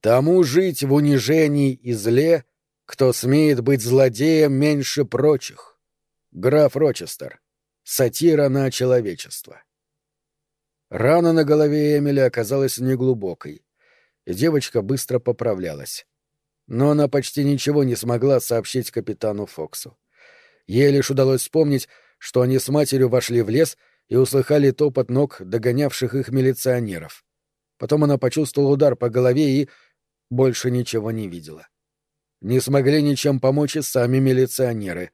Тому жить в унижении и зле, кто смеет быть злодеем меньше прочих. Граф Рочестер. Сатира на человечество. Рана на голове Эмили оказалась неглубокой, и девочка быстро поправлялась. Но она почти ничего не смогла сообщить капитану Фоксу. Ей лишь удалось вспомнить, что они с матерью вошли в лес и услыхали топот ног догонявших их милиционеров. Потом она почувствовала удар по голове и больше ничего не видела. Не смогли ничем помочь и сами милиционеры.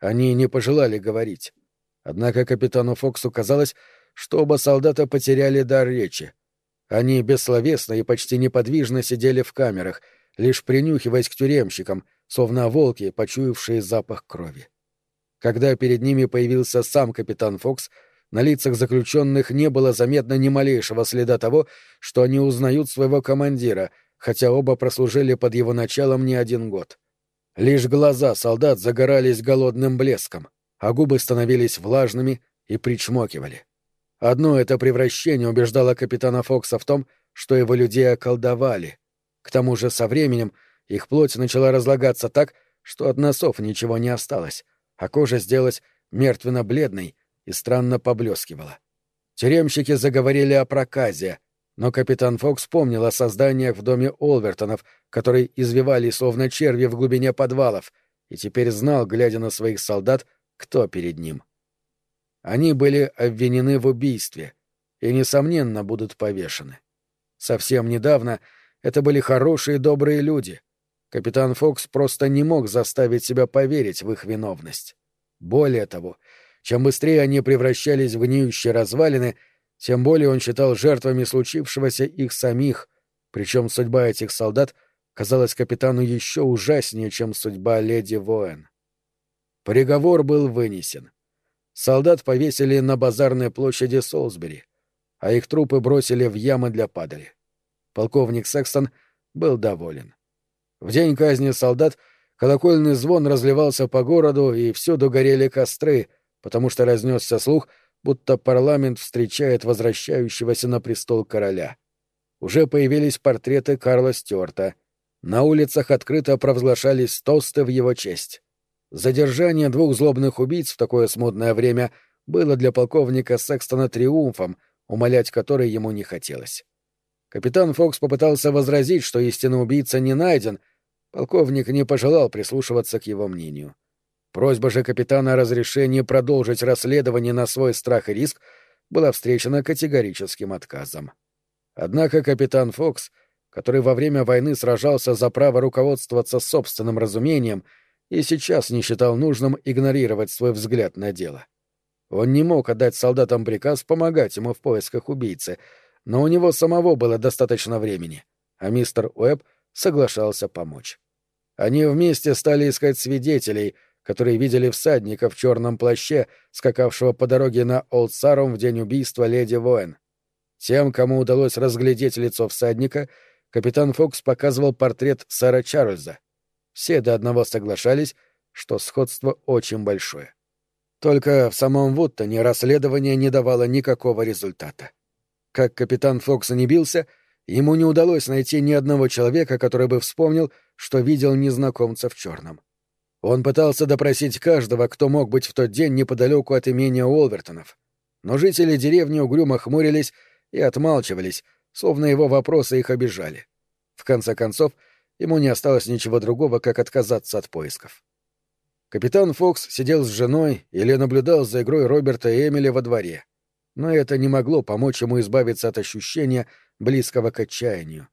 Они не пожелали говорить. Однако капитану Фоксу казалось, что оба солдата потеряли дар речи. Они бессловесно и почти неподвижно сидели в камерах, лишь принюхиваясь к тюремщикам, словно волки, почуявшие запах крови. Когда перед ними появился сам капитан Фокс, на лицах заключенных не было заметно ни малейшего следа того, что они узнают своего командира, хотя оба прослужили под его началом не один год. Лишь глаза солдат загорались голодным блеском, а губы становились влажными и причмокивали. Одно это превращение убеждало капитана Фокса в том, что его людей околдовали. К тому же со временем их плоть начала разлагаться так, что от носов ничего не осталось, а кожа сделалась мертвенно-бледной и странно поблескивала. Тюремщики заговорили о проказе, но капитан Фокс помнил о созданиях в доме Олвертонов, которые извивались словно черви в глубине подвалов, и теперь знал, глядя на своих солдат, кто перед ним. Они были обвинены в убийстве и, несомненно, будут повешены. Совсем недавно это были хорошие добрые люди. Капитан Фокс просто не мог заставить себя поверить в их виновность. Более того, чем быстрее они превращались в гниющие развалины, тем более он считал жертвами случившегося их самих, причем судьба этих солдат казалась капитану еще ужаснее, чем судьба леди Воэн. Приговор был вынесен. Солдат повесили на базарной площади Солсбери, а их трупы бросили в ямы для падали. Полковник Секстон был доволен. В день казни солдат колокольный звон разливался по городу, и всюду горели костры — потому что разнесся слух, будто парламент встречает возвращающегося на престол короля. Уже появились портреты Карла Стюарта. На улицах открыто провозглашались тосты в его честь. Задержание двух злобных убийц в такое смутное время было для полковника Секстона триумфом, умолять который ему не хотелось. Капитан Фокс попытался возразить, что истинный убийца не найден, полковник не пожелал прислушиваться к его мнению. Просьба же капитана о разрешении продолжить расследование на свой страх и риск была встречена категорическим отказом. Однако капитан Фокс, который во время войны сражался за право руководствоваться собственным разумением, и сейчас не считал нужным игнорировать свой взгляд на дело. Он не мог отдать солдатам приказ помогать ему в поисках убийцы, но у него самого было достаточно времени, а мистер Уэбб соглашался помочь. Они вместе стали искать свидетелей — которые видели всадника в черном плаще, скакавшего по дороге на Олд-Сарум в день убийства леди Воэн. Тем, кому удалось разглядеть лицо всадника, капитан Фокс показывал портрет Сара Чарльза. Все до одного соглашались, что сходство очень большое. Только в самом Вуттоне расследование не давало никакого результата. Как капитан Фокс не бился, ему не удалось найти ни одного человека, который бы вспомнил, что видел незнакомца в черном. Он пытался допросить каждого, кто мог быть в тот день неподалеку от имения Уолвертонов. Но жители деревни угрюмо хмурились и отмалчивались, словно его вопросы их обижали. В конце концов, ему не осталось ничего другого, как отказаться от поисков. Капитан Фокс сидел с женой или наблюдал за игрой Роберта и Эмили во дворе. Но это не могло помочь ему избавиться от ощущения, близкого к отчаянию.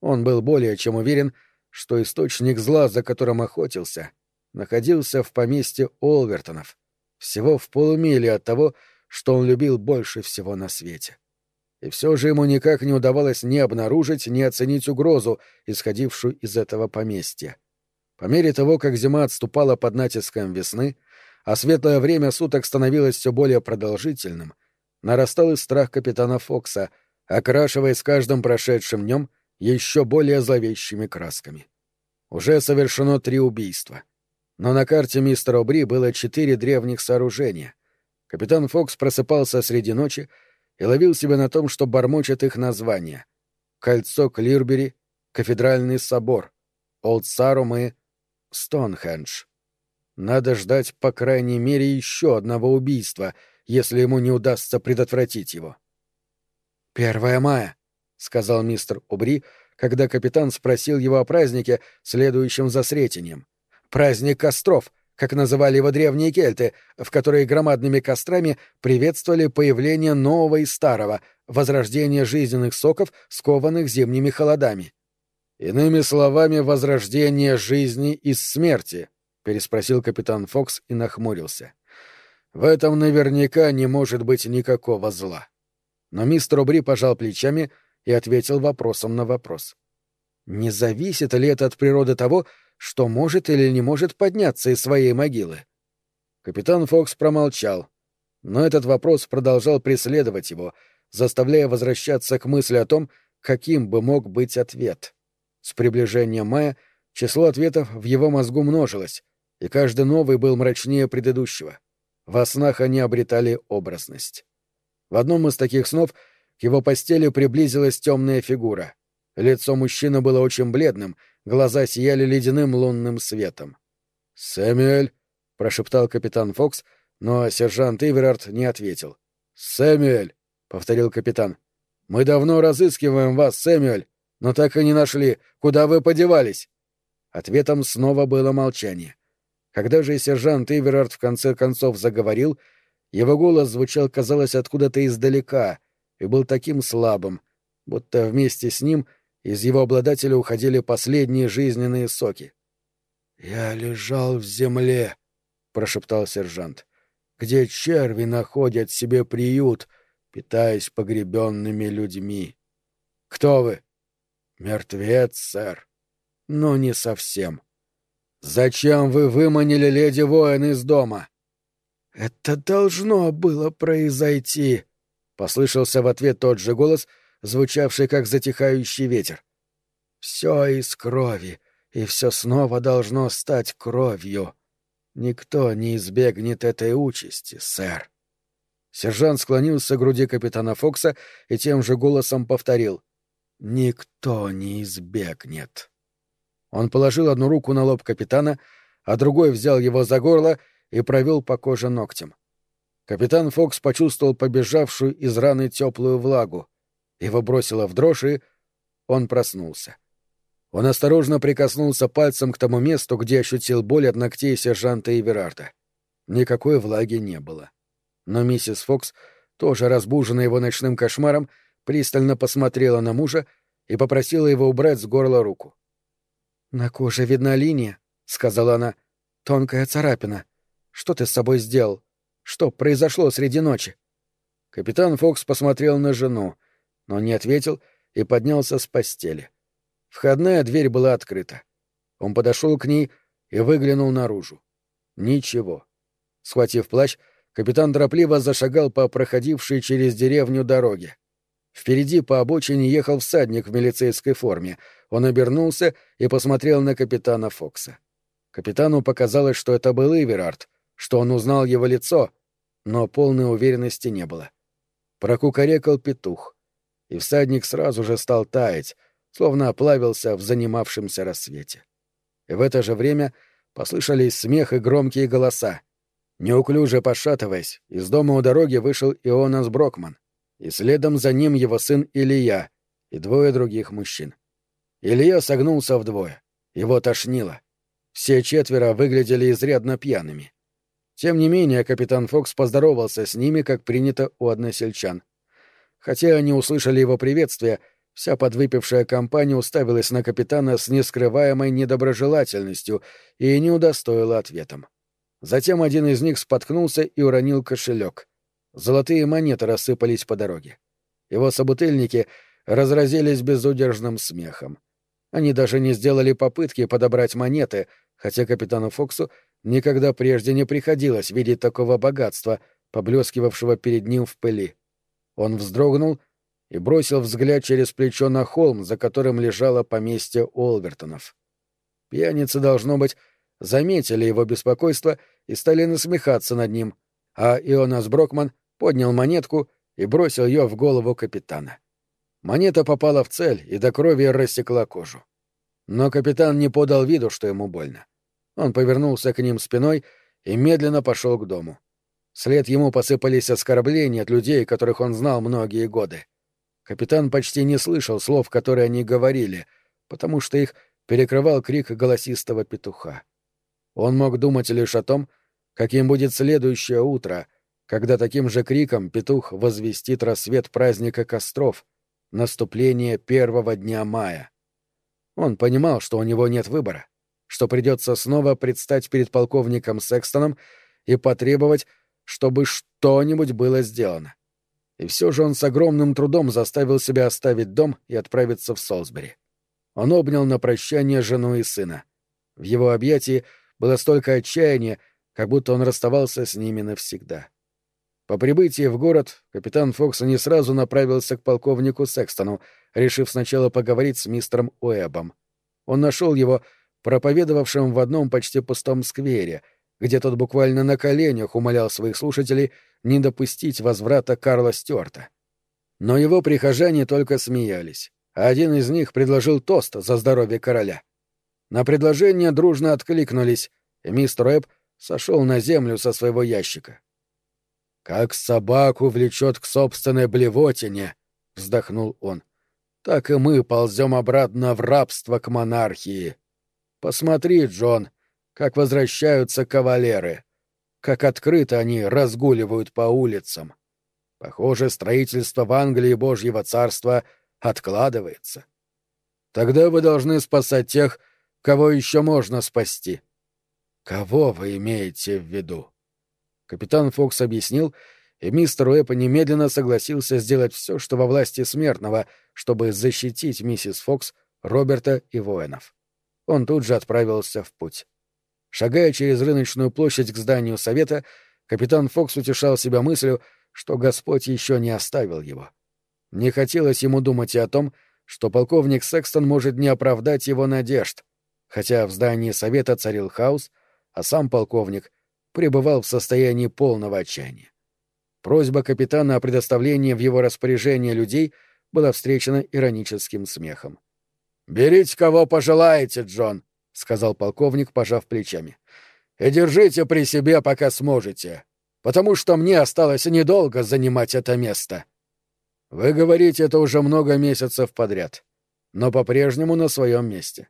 Он был более чем уверен, что источник зла, за которым охотился, находился в поместье Олвертонов, всего в полумиле от того, что он любил больше всего на свете. И все же ему никак не удавалось ни обнаружить, ни оценить угрозу, исходившую из этого поместья. По мере того, как зима отступала под натиском весны, а светлое время суток становилось все более продолжительным, нарастал и страх капитана Фокса, окрашиваясь с каждым прошедшим днем еще более зловещими красками. Уже совершено три убийства — но на карте мистера Обри было четыре древних сооружения. Капитан Фокс просыпался среди ночи и ловил себя на том, что бормочет их названия. Кольцо Клирбери, Кафедральный собор, Олд-Сарум и Стоунхендж. Надо ждать по крайней мере еще одного убийства, если ему не удастся предотвратить его. «Первое мая», — сказал мистер Убри, когда капитан спросил его о празднике, следующем за Сретением. «Праздник костров», как называли его древние кельты, в которые громадными кострами приветствовали появление нового и старого, возрождение жизненных соков, скованных зимними холодами. «Иными словами, возрождение жизни из смерти», — переспросил капитан Фокс и нахмурился. «В этом наверняка не может быть никакого зла». Но мистер Обри пожал плечами и ответил вопросом на вопрос. «Не зависит ли это от природы того, что может или не может подняться из своей могилы?» Капитан Фокс промолчал, но этот вопрос продолжал преследовать его, заставляя возвращаться к мысли о том, каким бы мог быть ответ. С приближением мая число ответов в его мозгу множилось, и каждый новый был мрачнее предыдущего. Во снах они обретали образность. В одном из таких снов к его постели приблизилась темная фигура. Лицо мужчины было очень бледным, глаза сияли ледяным лунным светом. «Сэмюэль!» — прошептал капитан Фокс, но сержант Иверард не ответил. «Сэмюэль!» — повторил капитан. «Мы давно разыскиваем вас, Сэмюэль но так и не нашли. Куда вы подевались?» Ответом снова было молчание. Когда же сержант Иверард в конце концов заговорил, его голос звучал, казалось, откуда-то издалека и был таким слабым, будто вместе с ним из его обладателя уходили последние жизненные соки. «Я лежал в земле», — прошептал сержант, — «где черви находят себе приют, питаясь погребенными людьми». «Кто вы?» «Мертвец, сэр». «Но не совсем». «Зачем вы выманили леди воин из дома?» «Это должно было произойти», — послышался в ответ тот же голос, звучавший как затихающий ветер. «Все из крови, и все снова должно стать кровью. Никто не избегнет этой участи, сэр». Сержант склонился к груди капитана Фокса и тем же голосом повторил никто не избегнет. Он положил одну руку на лоб капитана, а другой взял его за горло и провел по коже ногтем. Капитан Фокс почувствовал побежавшую из раны теплую влагу. Его бросило в дрожь, и он проснулся. Он осторожно прикоснулся пальцем к тому месту, где ощутил боль от ногтей сержанта Эверарда. Никакой влаги не было. Но миссис Фокс, тоже разбуженная его ночным кошмаром, пристально посмотрела на мужа и попросила его убрать с горла руку. «На коже видна линия», — сказала она. «Тонкая царапина. Что ты с собой сделал? Что произошло среди ночи?» Капитан Фокс посмотрел на жену, но не ответил и поднялся с постели. Входная дверь была открыта. Он подошел к ней и выглянул наружу. Ничего. Схватив плащ, капитан торопливо зашагал по проходившей через деревню дороге. Впереди по обочине ехал всадник в милицейской форме. Он обернулся и посмотрел на капитана Фокса. Капитану показалось, что это был Иверард, что он узнал его лицо, но полной уверенности не было. Прокукарекал петух, и всадник сразу же стал таять, словно оплавился в занимавшемся рассвете. И в это же время послышались смех и громкие голоса. Неуклюже пошатываясь, из дома у дороги вышел Ионас Брокман и следом за ним его сын Илья и двое других мужчин. Илья согнулся вдвое. Его тошнило. Все четверо выглядели изрядно пьяными. Тем не менее, капитан Фокс поздоровался с ними, как принято у односельчан. Хотя они услышали его приветствие, вся подвыпившая компания уставилась на капитана с нескрываемой недоброжелательностью и не удостоила ответом. Затем один из них споткнулся и уронил кошелек. Золотые монеты рассыпались по дороге. Его собутыльники разразились безудержным смехом. Они даже не сделали попытки подобрать монеты, хотя капитану Фоксу никогда прежде не приходилось видеть такого богатства, поблескивавшего перед ним в пыли. Он вздрогнул и бросил взгляд через плечо на холм, за которым лежало поместье Олвертонов. Пьяницы, должно быть, заметили его беспокойство и стали насмехаться над ним, а Ионас Брокман поднял монетку и бросил ее в голову капитана. Монета попала в цель и до крови рассекла кожу. Но капитан не подал виду, что ему больно. Он повернулся к ним спиной и медленно пошел к дому. Вслед ему посыпались оскорбления от людей, которых он знал многие годы. Капитан почти не слышал слов, которые они говорили, потому что их перекрывал крик голосистого петуха. Он мог думать лишь о том, каким будет следующее утро, когда таким же криком петух возвестит рассвет праздника костров, наступление первого дня мая. Он понимал, что у него нет выбора, что придется снова предстать перед полковником Секстоном и потребовать, чтобы что-нибудь было сделано. И все же он с огромным трудом заставил себя оставить дом и отправиться в Солсбери. Он обнял на прощание жену и сына. В его объятии было столько отчаяния, как будто он расставался с ними навсегда. По прибытии в город капитан Фокс не сразу направился к полковнику Секстону, решив сначала поговорить с мистером Уэбом. Он нашел его проповедовавшим в одном почти пустом сквере, где тот буквально на коленях умолял своих слушателей не допустить возврата Карла Стюарта. Но его прихожане только смеялись, а один из них предложил тост за здоровье короля. На предложение дружно откликнулись, и мистер Эбб сошел на землю со своего ящика. «Как собаку влечет к собственной блевотине», — вздохнул он, — «так и мы ползем обратно в рабство к монархии. Посмотри, Джон, как возвращаются кавалеры, как открыто они разгуливают по улицам. Похоже, строительство в Англии Божьего царства откладывается. Тогда вы должны спасать тех, Кого еще можно спасти? Кого вы имеете в виду? Капитан Фокс объяснил, и мистер Уэппа немедленно согласился сделать все, что во власти смертного, чтобы защитить миссис Фокс, Роберта и воинов. Он тут же отправился в путь. Шагая через рыночную площадь к зданию совета, капитан Фокс утешал себя мыслью, что Господь еще не оставил его. Не хотелось ему думать и о том, что полковник Секстон может не оправдать его надежд, хотя в здании совета царил хаос, а сам полковник пребывал в состоянии полного отчаяния. Просьба капитана о предоставлении в его распоряжение людей была встречена ироническим смехом. «Берите, кого пожелаете, Джон», — сказал полковник, пожав плечами. «И держите при себе, пока сможете, потому что мне осталось недолго занимать это место». «Вы говорите это уже много месяцев подряд, но по-прежнему на своем месте.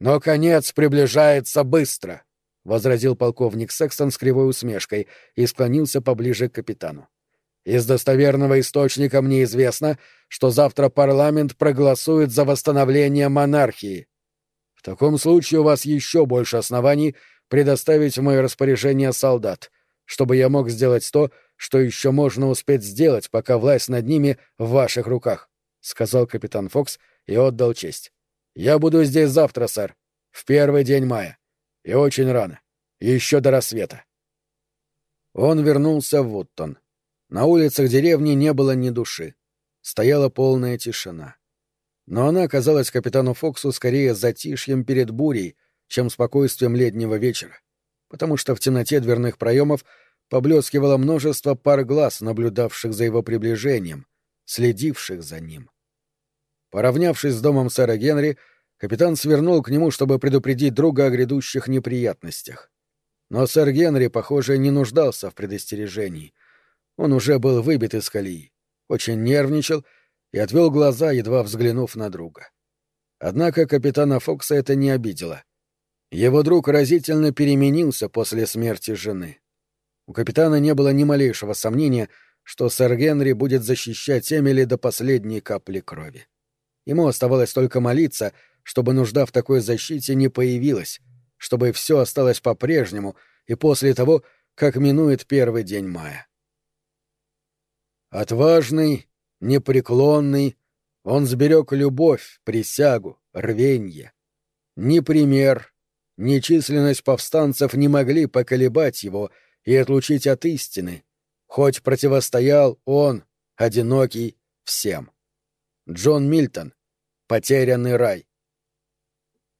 Но конец приближается быстро, — возразил полковник Секстон с кривой усмешкой и склонился поближе к капитану. Из достоверного источника мне известно, что завтра парламент проголосует за восстановление монархии. В таком случае у вас еще больше оснований предоставить в мое распоряжение солдат, чтобы я мог сделать то, что еще можно успеть сделать, пока власть над ними в ваших руках, — сказал капитан Фокс и отдал честь. Я буду здесь завтра, сэр. В первый день мая. И очень рано. Еще до рассвета. Он вернулся в Вуттон. На улицах деревни не было ни души. Стояла полная тишина. Но она казалась капитану Фоксу скорее затишьем перед бурей, чем спокойствием летнего вечера, потому что в темноте дверных проемов поблескивало множество пар глаз, наблюдавших за его приближением, следивших за ним. Поравнявшись с домом сэра Генри, капитан свернул к нему, чтобы предупредить друга о грядущих неприятностях. Но сэр Генри, похоже, не нуждался в предостережении. Он уже был выбит из колеи, очень нервничал и отвел глаза, едва взглянув на друга. Однако капитана Фокса это не обидело. Его друг разительно переменился после смерти жены. У капитана не было ни малейшего сомнения, что сэр Генри будет защищать Эмили до последней капли крови. Ему оставалось только молиться, чтобы нужда в такой защите не появилась, чтобы все осталось по-прежнему и после того, как минует первый день мая. Отважный, непреклонный, он сберег любовь, присягу, рвенье. Ни пример, ни численность повстанцев не могли поколебать его и отлучить от истины, хоть противостоял он, одинокий, всем. Джон Мильтон. Потерянный рай.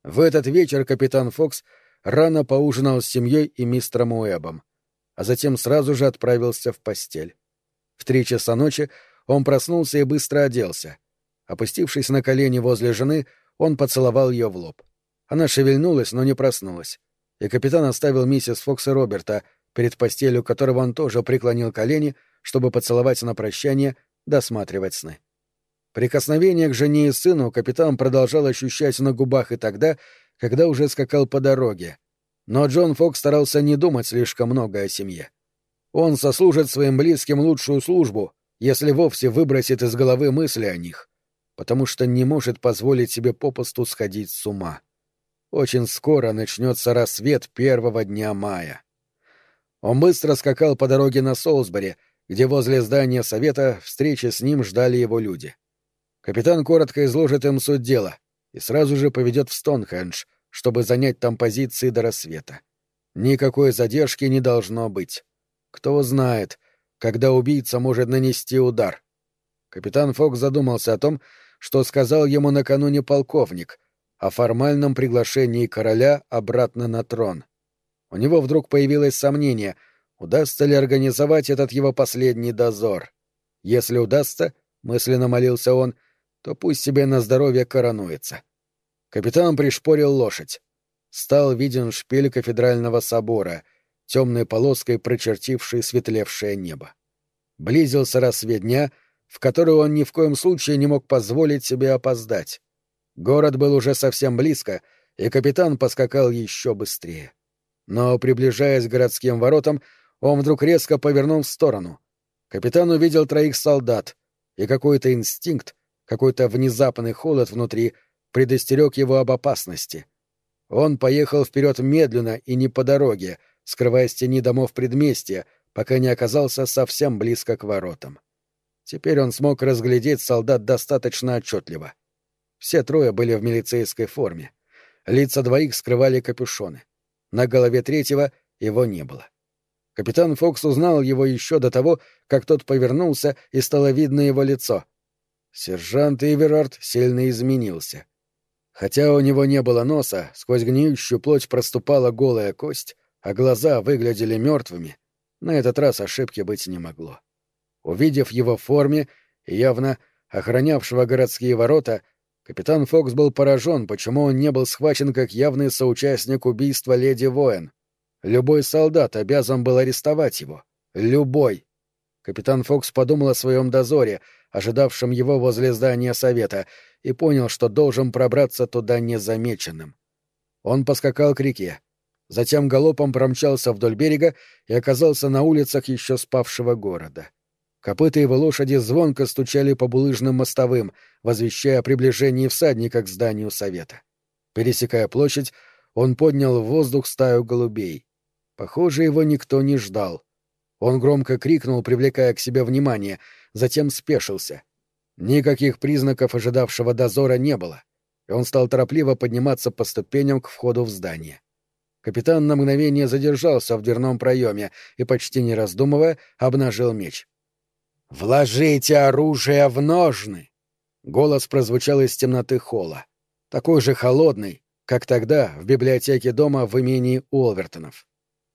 В этот вечер капитан Фокс рано поужинал с семьей и мистером Уэбом, а затем сразу же отправился в постель. В три часа ночи он проснулся и быстро оделся, Опустившись на колени возле жены, он поцеловал ее в лоб. Она шевельнулась, но не проснулась. И капитан оставил миссис Фокс и Роберта, перед постелью которого он тоже преклонил колени, чтобы поцеловать на прощание, досматривать сны. Прикосновение к жене и сыну капитан продолжал ощущать на губах и тогда, когда уже скакал по дороге. Но Джон Фокс старался не думать слишком много о семье. Он сослужит своим близким лучшую службу, если вовсе выбросит из головы мысли о них, потому что не может позволить себе попусту сходить с ума. Очень скоро начнется рассвет первого дня мая. Он быстро скакал по дороге на Солсбери, где возле здания совета встречи с ним ждали его люди. Капитан коротко изложит им суть дела и сразу же поведет в Стоунхендж, чтобы занять там позиции до рассвета. Никакой задержки не должно быть. Кто знает, когда убийца может нанести удар. Капитан Фок задумался о том, что сказал ему накануне полковник, о формальном приглашении короля обратно на трон. У него вдруг появилось сомнение, удастся ли организовать этот его последний дозор. Если удастся, мысленно молился он, то пусть себе на здоровье коронуется. Капитан пришпорил лошадь. Стал виден шпиль кафедрального собора, темной полоской прочертивший светлевшее небо. Близился рассвет дня, в который он ни в коем случае не мог позволить себе опоздать. Город был уже совсем близко, и капитан поскакал еще быстрее. Но, приближаясь к городским воротам, он вдруг резко повернул в сторону. Капитан увидел троих солдат, и какой-то инстинкт, какой-то внезапный холод внутри предостерег его об опасности. Он поехал вперед медленно и не по дороге, скрываясь в тени домов предместья, пока не оказался совсем близко к воротам. Теперь он смог разглядеть солдат достаточно отчетливо. Все трое были в милицейской форме. Лица двоих скрывали капюшоны. На голове третьего его не было. Капитан Фокс узнал его еще до того, как тот повернулся и стало видно его лицо. Сержант Иверард сильно изменился. Хотя у него не было носа, сквозь гниющую плоть проступала голая кость, а глаза выглядели мертвыми, на этот раз ошибки быть не могло. Увидев его в форме, явно охранявшего городские ворота, капитан Фокс был поражен, почему он не был схвачен как явный соучастник убийства леди Воин. Любой солдат обязан был арестовать его. Любой. Капитан Фокс подумал о своем дозоре, ожидавшем его возле здания совета, и понял, что должен пробраться туда незамеченным. Он поскакал к реке, затем галопом промчался вдоль берега и оказался на улицах еще спавшего города. Копыта его лошади звонко стучали по булыжным мостовым, возвещая о приближении всадника к зданию совета. Пересекая площадь, он поднял в воздух стаю голубей. Похоже, его никто не ждал. Он громко крикнул, привлекая к себе внимание — затем спешился. Никаких признаков ожидавшего дозора не было, и он стал торопливо подниматься по ступеням к входу в здание. Капитан на мгновение задержался в дверном проеме и, почти не раздумывая, обнажил меч. «Вложите оружие в ножны!» Голос прозвучал из темноты холла, такой же холодный, как тогда в библиотеке дома в имении Уолвертонов.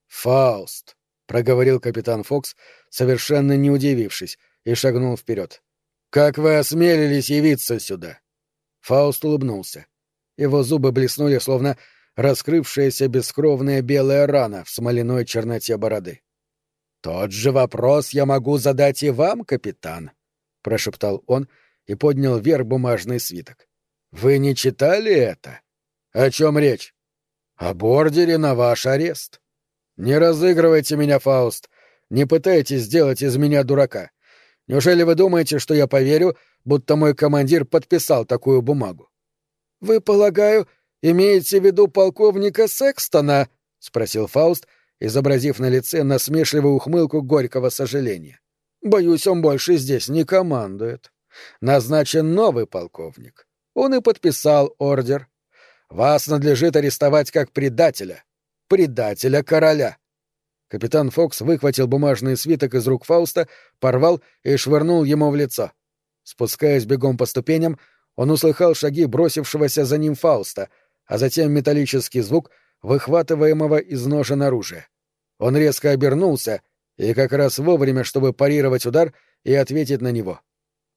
«Фауст!» — проговорил капитан Фокс, совершенно не удивившись, и шагнул вперед. «Как вы осмелились явиться сюда?» Фауст улыбнулся. Его зубы блеснули, словно раскрывшаяся бескровная белая рана в смоляной черноте бороды. «Тот же вопрос я могу задать и вам, капитан», — прошептал он и поднял вверх бумажный свиток. «Вы не читали это? О чем речь? Об ордере на ваш арест. Не разыгрывайте меня, Фауст, не пытайтесь сделать из меня дурака. Неужели вы думаете, что я поверю, будто мой командир подписал такую бумагу? — Вы, полагаю, имеете в виду полковника Секстона? — спросил Фауст, изобразив на лице насмешливую ухмылку горького сожаления. — Боюсь, он больше здесь не командует. Назначен новый полковник. Он и подписал ордер. Вас надлежит арестовать как предателя. Предателя короля. Капитан Фокс выхватил бумажный свиток из рук Фауста, порвал и швырнул ему в лицо. Спускаясь бегом по ступеням, он услыхал шаги бросившегося за ним Фауста, а затем металлический звук выхватываемого из ножен оружия. Он резко обернулся, и как раз вовремя, чтобы парировать удар и ответить на него.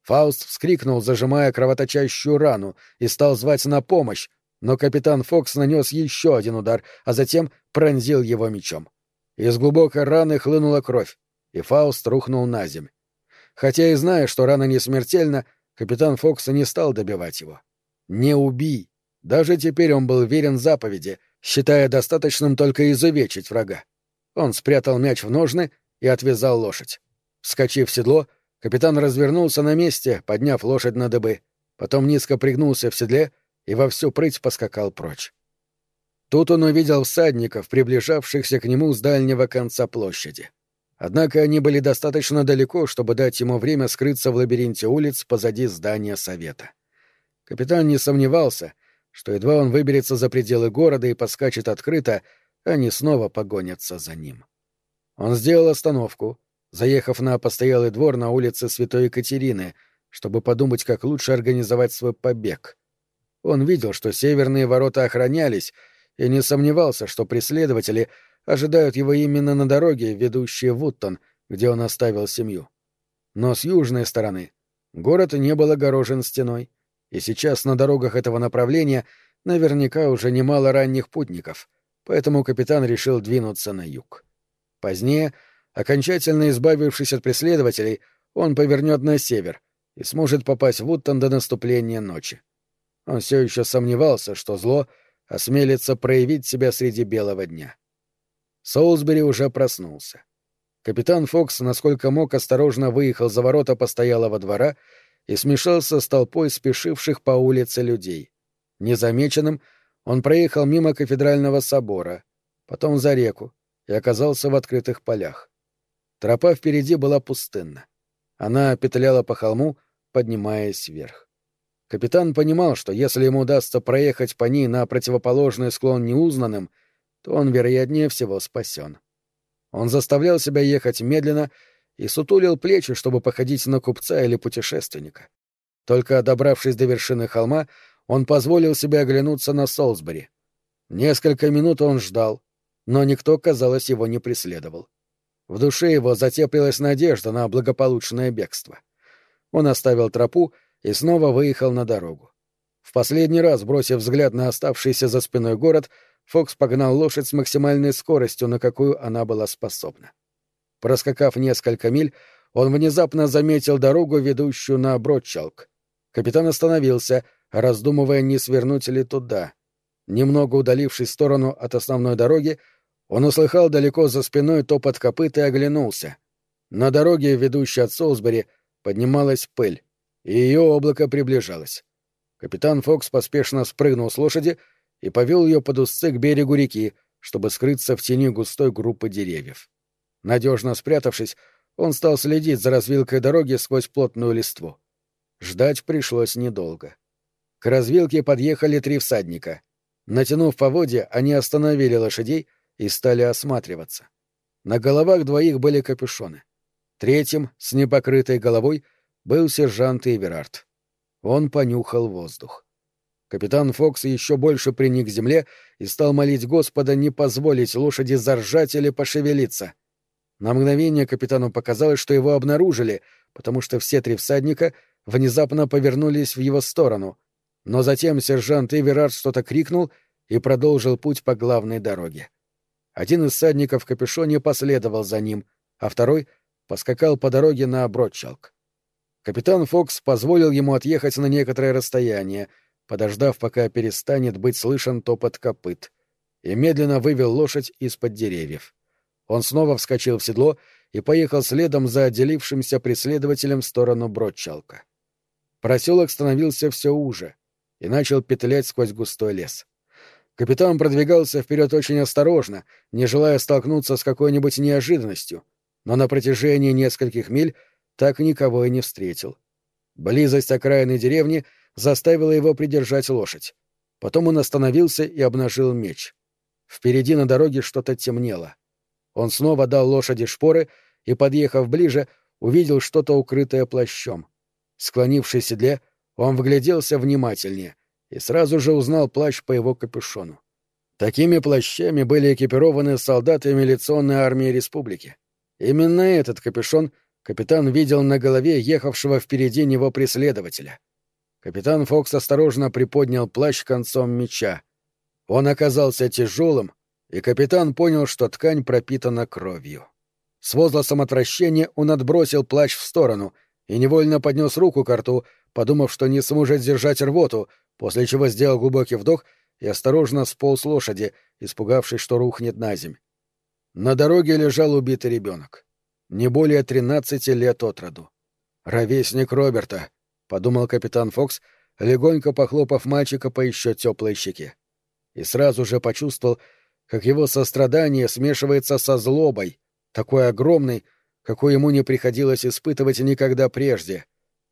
Фауст вскрикнул, зажимая кровоточащую рану, и стал звать на помощь, но капитан Фокс нанес еще один удар, а затем пронзил его мечом. Из глубокой раны хлынула кровь, и Фауст рухнул на землю. Хотя и зная, что рана не смертельна, капитан Фокс не стал добивать его. «Не убий!» Даже теперь он был верен заповеди, считая достаточным только изувечить врага. Он спрятал мяч в ножны и отвязал лошадь. Вскочив в седло, капитан развернулся на месте, подняв лошадь на дыбы, потом низко пригнулся в седле и во всю прыть поскакал прочь. Тут он увидел всадников, приближавшихся к нему с дальнего конца площади. Однако они были достаточно далеко, чтобы дать ему время скрыться в лабиринте улиц позади здания совета. Капитан не сомневался, что едва он выберется за пределы города и поскачет открыто, они снова погонятся за ним. Он сделал остановку, заехав на постоялый двор на улице Святой Екатерины, чтобы подумать, как лучше организовать свой побег. Он видел, что северные ворота охранялись, и не сомневался, что преследователи ожидают его именно на дороге, ведущей в Уттон, где он оставил семью. Но с южной стороны город не был огорожен стеной, и сейчас на дорогах этого направления наверняка уже немало ранних путников, поэтому капитан решил двинуться на юг. Позднее, окончательно избавившись от преследователей, он повернет на север и сможет попасть в Уттон до наступления ночи. Он все еще сомневался, что зло осмелится проявить себя среди белого дня. Соусбери уже проснулся. Капитан Фокс, насколько мог, осторожно выехал за ворота постоялого двора и смешался с толпой спешивших по улице людей. Незамеченным он проехал мимо кафедрального собора, потом за реку и оказался в открытых полях. Тропа впереди была пустынна. Она петляла по холму, поднимаясь вверх. Капитан понимал, что если ему удастся проехать по ней на противоположный склон неузнанным, то он, вероятнее всего, спасен. Он заставлял себя ехать медленно и сутулил плечи, чтобы походить на купца или путешественника. Только добравшись до вершины холма, он позволил себе оглянуться на Солсбери. Несколько минут он ждал, но никто, казалось, его не преследовал. В душе его затеплилась надежда на благополучное бегство. Он оставил тропу и снова выехал на дорогу. В последний раз, бросив взгляд на оставшийся за спиной город, Фокс погнал лошадь с максимальной скоростью, на какую она была способна. Проскакав несколько миль, он внезапно заметил дорогу, ведущую на Бродчалк. Капитан остановился, раздумывая, не свернуть ли туда. Немного удалившись в сторону от основной дороги, он услыхал далеко за спиной топот копыт и оглянулся. На дороге, ведущей от Солсбери, поднималась пыль, и ее облако приближалось. Капитан Фокс поспешно спрыгнул с лошади и повел ее под узцы к берегу реки, чтобы скрыться в тени густой группы деревьев. Надежно спрятавшись, он стал следить за развилкой дороги сквозь плотную листву. Ждать пришлось недолго. К развилке подъехали три всадника. Натянув поводья, они остановили лошадей и стали осматриваться. На головах двоих были капюшоны. Третьим, с непокрытой головой, был сержант Эверард. Он понюхал воздух. Капитан Фокс еще больше приник к земле и стал молить Господа не позволить лошади заржать или пошевелиться. На мгновение капитану показалось, что его обнаружили, потому что все три всадника внезапно повернулись в его сторону. Но затем сержант Эверард что-то крикнул и продолжил путь по главной дороге. Один из всадников в капюшоне последовал за ним, а второй поскакал по дороге на Бродчалк. Капитан Фокс позволил ему отъехать на некоторое расстояние, подождав, пока перестанет быть слышен топот копыт, и медленно вывел лошадь из-под деревьев. Он снова вскочил в седло и поехал следом за отделившимся преследователем в сторону Бродчалка. Проселок становился все уже и начал петлять сквозь густой лес. Капитан продвигался вперед очень осторожно, не желая столкнуться с какой-нибудь неожиданностью, но на протяжении нескольких миль так никого и не встретил. Близость окраины деревни заставила его придержать лошадь. Потом он остановился и обнажил меч. Впереди на дороге что-то темнело. Он снова дал лошади шпоры и, подъехав ближе, увидел что-то укрытое плащом. Склонившись в седле, он вгляделся внимательнее и сразу же узнал плащ по его капюшону. Такими плащами были экипированы солдаты милиционной армии республики. Именно этот капюшон Капитан видел на голове ехавшего впереди него преследователя. Капитан Фокс осторожно приподнял плащ концом меча. Он оказался тяжелым, и капитан понял, что ткань пропитана кровью. С возгласом отвращения он отбросил плащ в сторону и невольно поднес руку к рту, подумав, что не сможет держать рвоту, после чего сделал глубокий вдох и осторожно сполз лошади, испугавшись, что рухнет на земь. На дороге лежал убитый ребенок. Не более тринадцати лет от роду. «Ровесник Роберта», — подумал капитан Фокс, легонько похлопав мальчика по еще теплой щеке. И сразу же почувствовал, как его сострадание смешивается со злобой, такой огромной, какой ему не приходилось испытывать никогда прежде,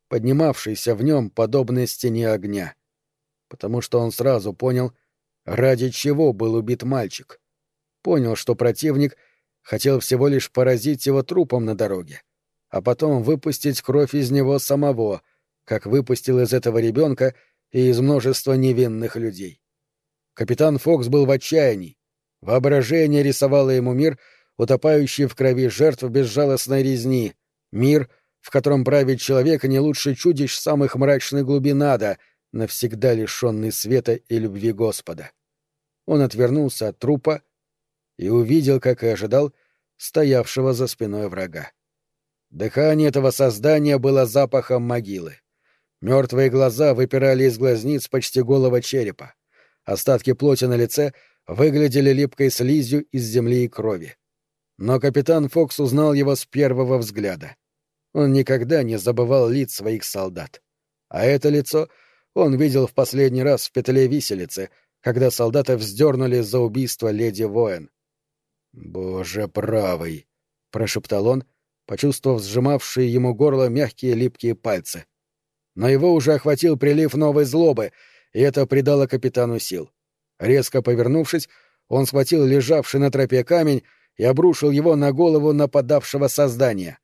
поднимавшейся в нем подобной стене огня. Потому что он сразу понял, ради чего был убит мальчик. Понял, что противник хотел всего лишь поразить его трупом на дороге, а потом выпустить кровь из него самого, как выпустил из этого ребенка и из множества невинных людей. Капитан Фокс был в отчаянии. Воображение рисовало ему мир — утопающий в крови жертв безжалостной резни, мир, в котором правит человек не лучше чудищ самых мрачных глубин ада, навсегда лишенный света и любви Господа. Он отвернулся от трупа и увидел, как и ожидал, стоявшего за спиной врага. Дыхание этого создания было запахом могилы. Мертвые глаза выпирали из глазниц почти голого черепа. Остатки плоти на лице выглядели липкой слизью из земли и крови но капитан Фокс узнал его с первого взгляда. Он никогда не забывал лиц своих солдат. А это лицо он видел в последний раз в петле виселицы, когда солдата вздернули за убийство леди Воэн. «Боже правый!» — прошептал он, почувствовав сжимавшие ему горло мягкие липкие пальцы. Но его уже охватил прилив новой злобы, и это придало капитану сил. Резко повернувшись, он схватил лежавший на тропе камень и обрушил его на голову нападавшего создания.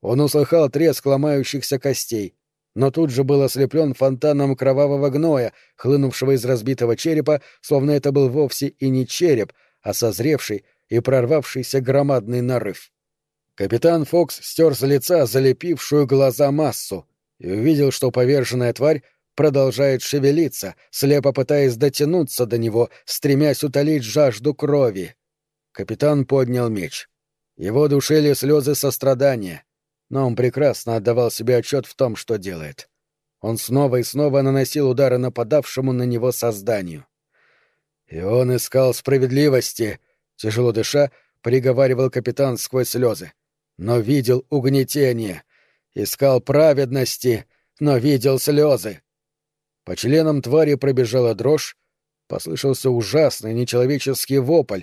Он услыхал треск ломающихся костей, но тут же был ослеплен фонтаном кровавого гноя, хлынувшего из разбитого черепа, словно это был вовсе и не череп, а созревший и прорвавшийся громадный нарыв. Капитан Фокс стер с лица залепившую глаза массу и увидел, что поверженная тварь продолжает шевелиться, слепо пытаясь дотянуться до него, стремясь утолить жажду крови. Капитан поднял меч. Его душили слезы сострадания, но он прекрасно отдавал себе отчет в том, что делает. Он снова и снова наносил удары нападавшему на него созданию. И он искал справедливости, тяжело дыша, приговаривал капитан сквозь слезы. Но видел угнетение. Искал праведности, но видел слезы. По членам твари пробежала дрожь, послышался ужасный нечеловеческий вопль,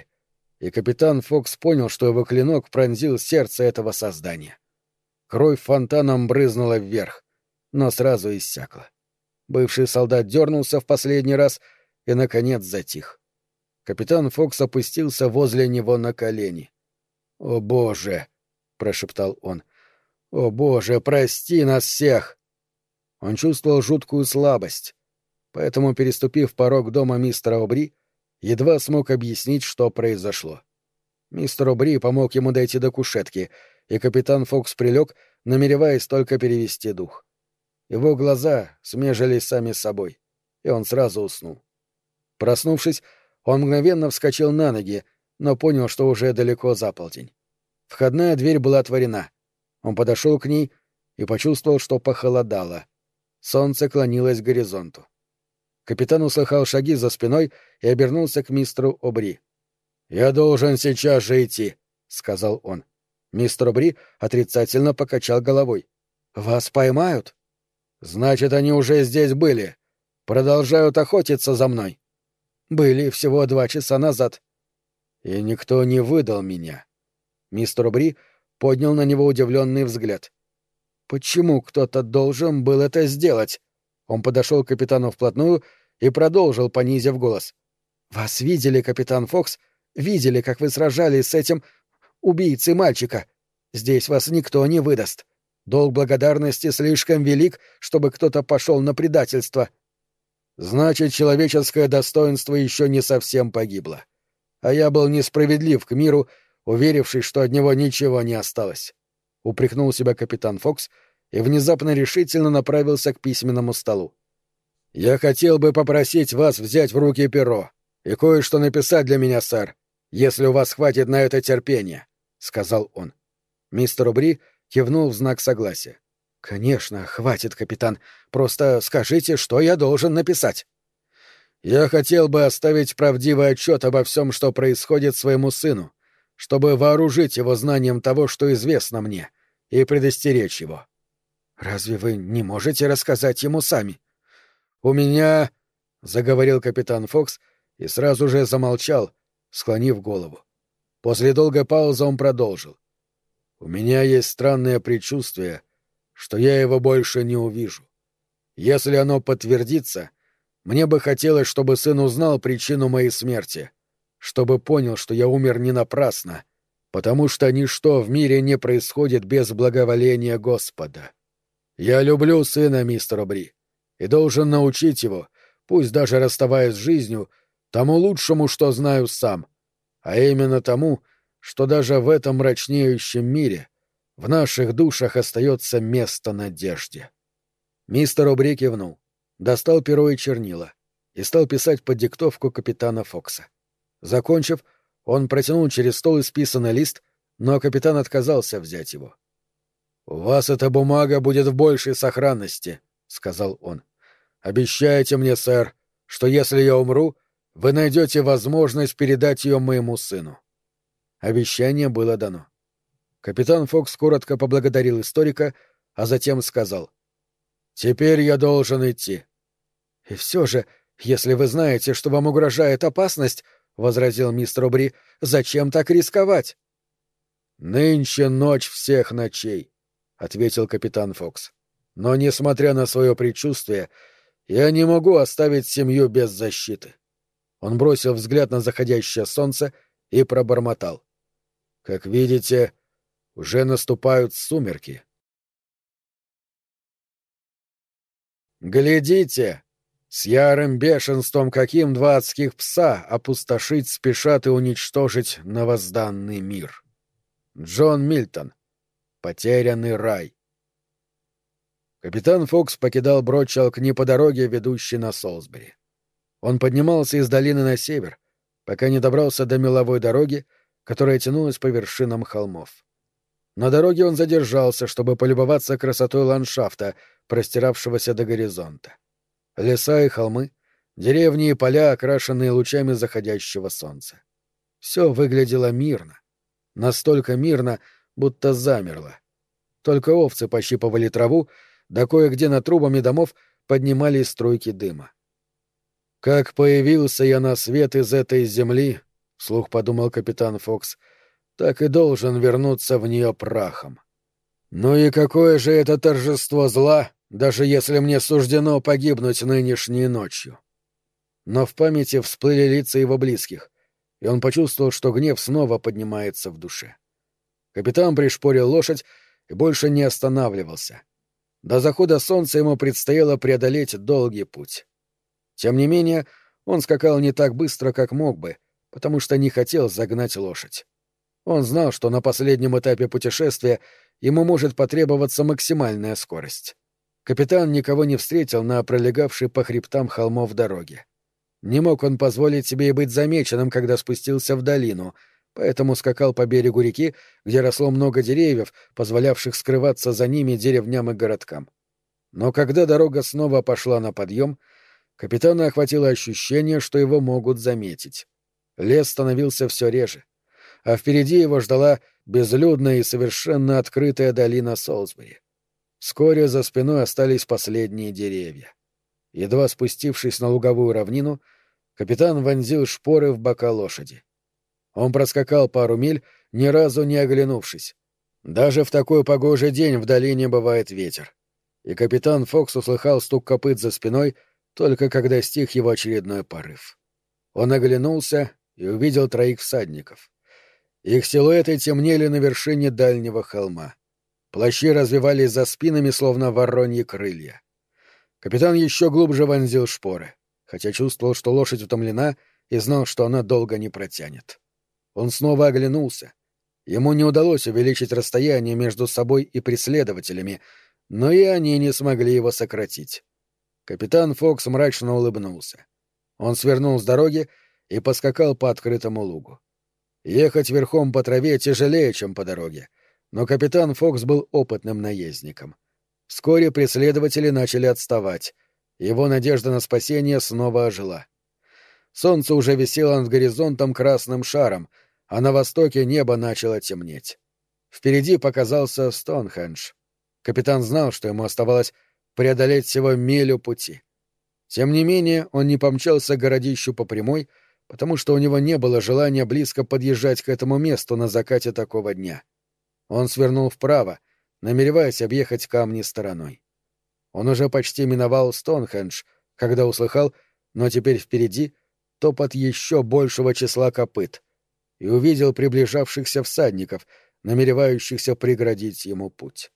и капитан Фокс понял, что его клинок пронзил сердце этого создания. Кровь фонтаном брызнула вверх, но сразу иссякла. Бывший солдат дернулся в последний раз и, наконец, затих. Капитан Фокс опустился возле него на колени. «О, Боже!» — прошептал он. «О, Боже, прости нас всех!» Он чувствовал жуткую слабость, поэтому, переступив порог дома мистера Обри, едва смог объяснить, что произошло. Мистер Обри помог ему дойти до кушетки, и капитан Фокс прилег, намереваясь только перевести дух. Его глаза смежились сами с собой, и он сразу уснул. Проснувшись, он мгновенно вскочил на ноги, но понял, что уже далеко за полдень. Входная дверь была отворена. Он подошел к ней и почувствовал, что похолодало. Солнце клонилось к горизонту. Капитан услыхал шаги за спиной и обернулся к мистеру Обри. «Я должен сейчас же идти», — сказал он. Мистер Обри отрицательно покачал головой. «Вас поймают?» «Значит, они уже здесь были. Продолжают охотиться за мной». «Были всего два часа назад». «И никто не выдал меня». Мистер Бри поднял на него удивленный взгляд. «Почему кто-то должен был это сделать?» Он подошел к капитану вплотную и продолжил, понизив голос. «Вас видели, капитан Фокс, видели, как вы сражались с этим убийцей мальчика. Здесь вас никто не выдаст. Долг благодарности слишком велик, чтобы кто-то пошел на предательство». «Значит, человеческое достоинство еще не совсем погибло. А я был несправедлив к миру, уверившись, что от него ничего не осталось. Упрекнул себя капитан Фокс и внезапно решительно направился к письменному столу. «Я хотел бы попросить вас взять в руки перо и кое-что написать для меня, сэр, если у вас хватит на это терпения», — сказал он. Мистер Убри кивнул в знак согласия. «Конечно, хватит, капитан. Просто скажите, что я должен написать». «Я хотел бы оставить правдивый отчет обо всем, что происходит своему сыну, чтобы вооружить его знанием того, что известно мне, и предостеречь его». «Разве вы не можете рассказать ему сами?» «У меня...» — заговорил капитан Фокс и сразу же замолчал, склонив голову. После долгой паузы он продолжил. «У меня есть странное предчувствие, что я его больше не увижу. Если оно подтвердится, мне бы хотелось, чтобы сын узнал причину моей смерти, чтобы понял, что я умер не напрасно, потому что ничто в мире не происходит без благоволения Господа. Я люблю сына мистера Бри и должен научить его, пусть даже расставаясь с жизнью, тому лучшему, что знаю сам, а именно тому, что даже в этом мрачнеющем мире в наших душах остается место надежде. Мистер Обри кивнул, достал перо и чернила и стал писать под диктовку капитана Фокса. Закончив, он протянул через стол исписанный лист, но капитан отказался взять его. «У вас эта бумага будет в большей сохранности», — сказал он. «Обещайте мне, сэр, что если я умру, вы найдете возможность передать ее моему сыну». Обещание было дано. Капитан Фокс коротко поблагодарил историка, а затем сказал. «Теперь я должен идти». «И все же, если вы знаете, что вам угрожает опасность, — возразил мистер Обри, — зачем так рисковать?» «Нынче ночь всех ночей», — ответил капитан Фокс. «Но, несмотря на свое предчувствие, я не могу оставить семью без защиты». Он бросил взгляд на заходящее солнце и пробормотал. «Как видите, — уже наступают сумерки. «Глядите! С ярым бешенством, каким два адских пса опустошить спешат и уничтожить новозданный мир!» Джон Мильтон. Потерянный рай. Капитан Фокс покидал Бродчалк не по дороге, ведущей на Солсбери. Он поднимался из долины на север, пока не добрался до меловой дороги, которая тянулась по вершинам холмов. На дороге он задержался, чтобы полюбоваться красотой ландшафта, простиравшегося до горизонта. Леса и холмы, деревни и поля, окрашенные лучами заходящего солнца. Все выглядело мирно. Настолько мирно, будто замерло. Только овцы пощипывали траву, да кое-где над трубами домов поднимались струйки дыма. «Как появился я на свет из этой земли», — вслух подумал капитан Фокс, — так и должен вернуться в нее прахом. Ну и какое же это торжество зла, даже если мне суждено погибнуть нынешней ночью? Но в памяти всплыли лица его близких, и он почувствовал, что гнев снова поднимается в душе. Капитан пришпорил лошадь и больше не останавливался. До захода солнца ему предстояло преодолеть долгий путь. Тем не менее, он скакал не так быстро, как мог бы, потому что не хотел загнать лошадь. Он знал, что на последнем этапе путешествия ему может потребоваться максимальная скорость. Капитан никого не встретил на пролегавшей по хребтам холмов дороге. Не мог он позволить себе и быть замеченным, когда спустился в долину, поэтому скакал по берегу реки, где росло много деревьев, позволявших скрываться за ними деревням и городкам. Но когда дорога снова пошла на подъем, капитана охватило ощущение, что его могут заметить. Лес становился все реже а впереди его ждала безлюдная и совершенно открытая долина Солсбери. Вскоре за спиной остались последние деревья. Едва спустившись на луговую равнину, капитан вонзил шпоры в бока лошади. Он проскакал пару миль, ни разу не оглянувшись. Даже в такой погожий день в долине бывает ветер. И капитан Фокс услыхал стук копыт за спиной, только когда стих его очередной порыв. Он оглянулся и увидел троих всадников. Их силуэты темнели на вершине дальнего холма. Плащи развивались за спинами, словно вороньи крылья. Капитан еще глубже вонзил шпоры, хотя чувствовал, что лошадь утомлена, и знал, что она долго не протянет. Он снова оглянулся, Ему не удалось увеличить расстояние между собой и преследователями, но и они не смогли его сократить. Капитан Фокс мрачно улыбнулся. Он свернул с дороги и поскакал по открытому лугу. Ехать верхом по траве тяжелее, чем по дороге, но капитан Фокс был опытным наездником. Вскоре преследователи начали отставать. Его надежда на спасение снова ожила. Солнце уже висело над горизонтом красным шаром, а на востоке небо начало темнеть. Впереди показался Стоунхендж. Капитан знал, что ему оставалось преодолеть всего милю пути. Тем не менее, он не помчался к городищу по прямой, потому что у него не было желания близко подъезжать к этому месту на закате такого дня. Он свернул вправо, намереваясь объехать камни стороной. Он уже почти миновал Стоунхендж, когда услыхал, но теперь впереди, топот еще большего числа копыт, и увидел приближавшихся всадников, намеревающихся преградить ему путь.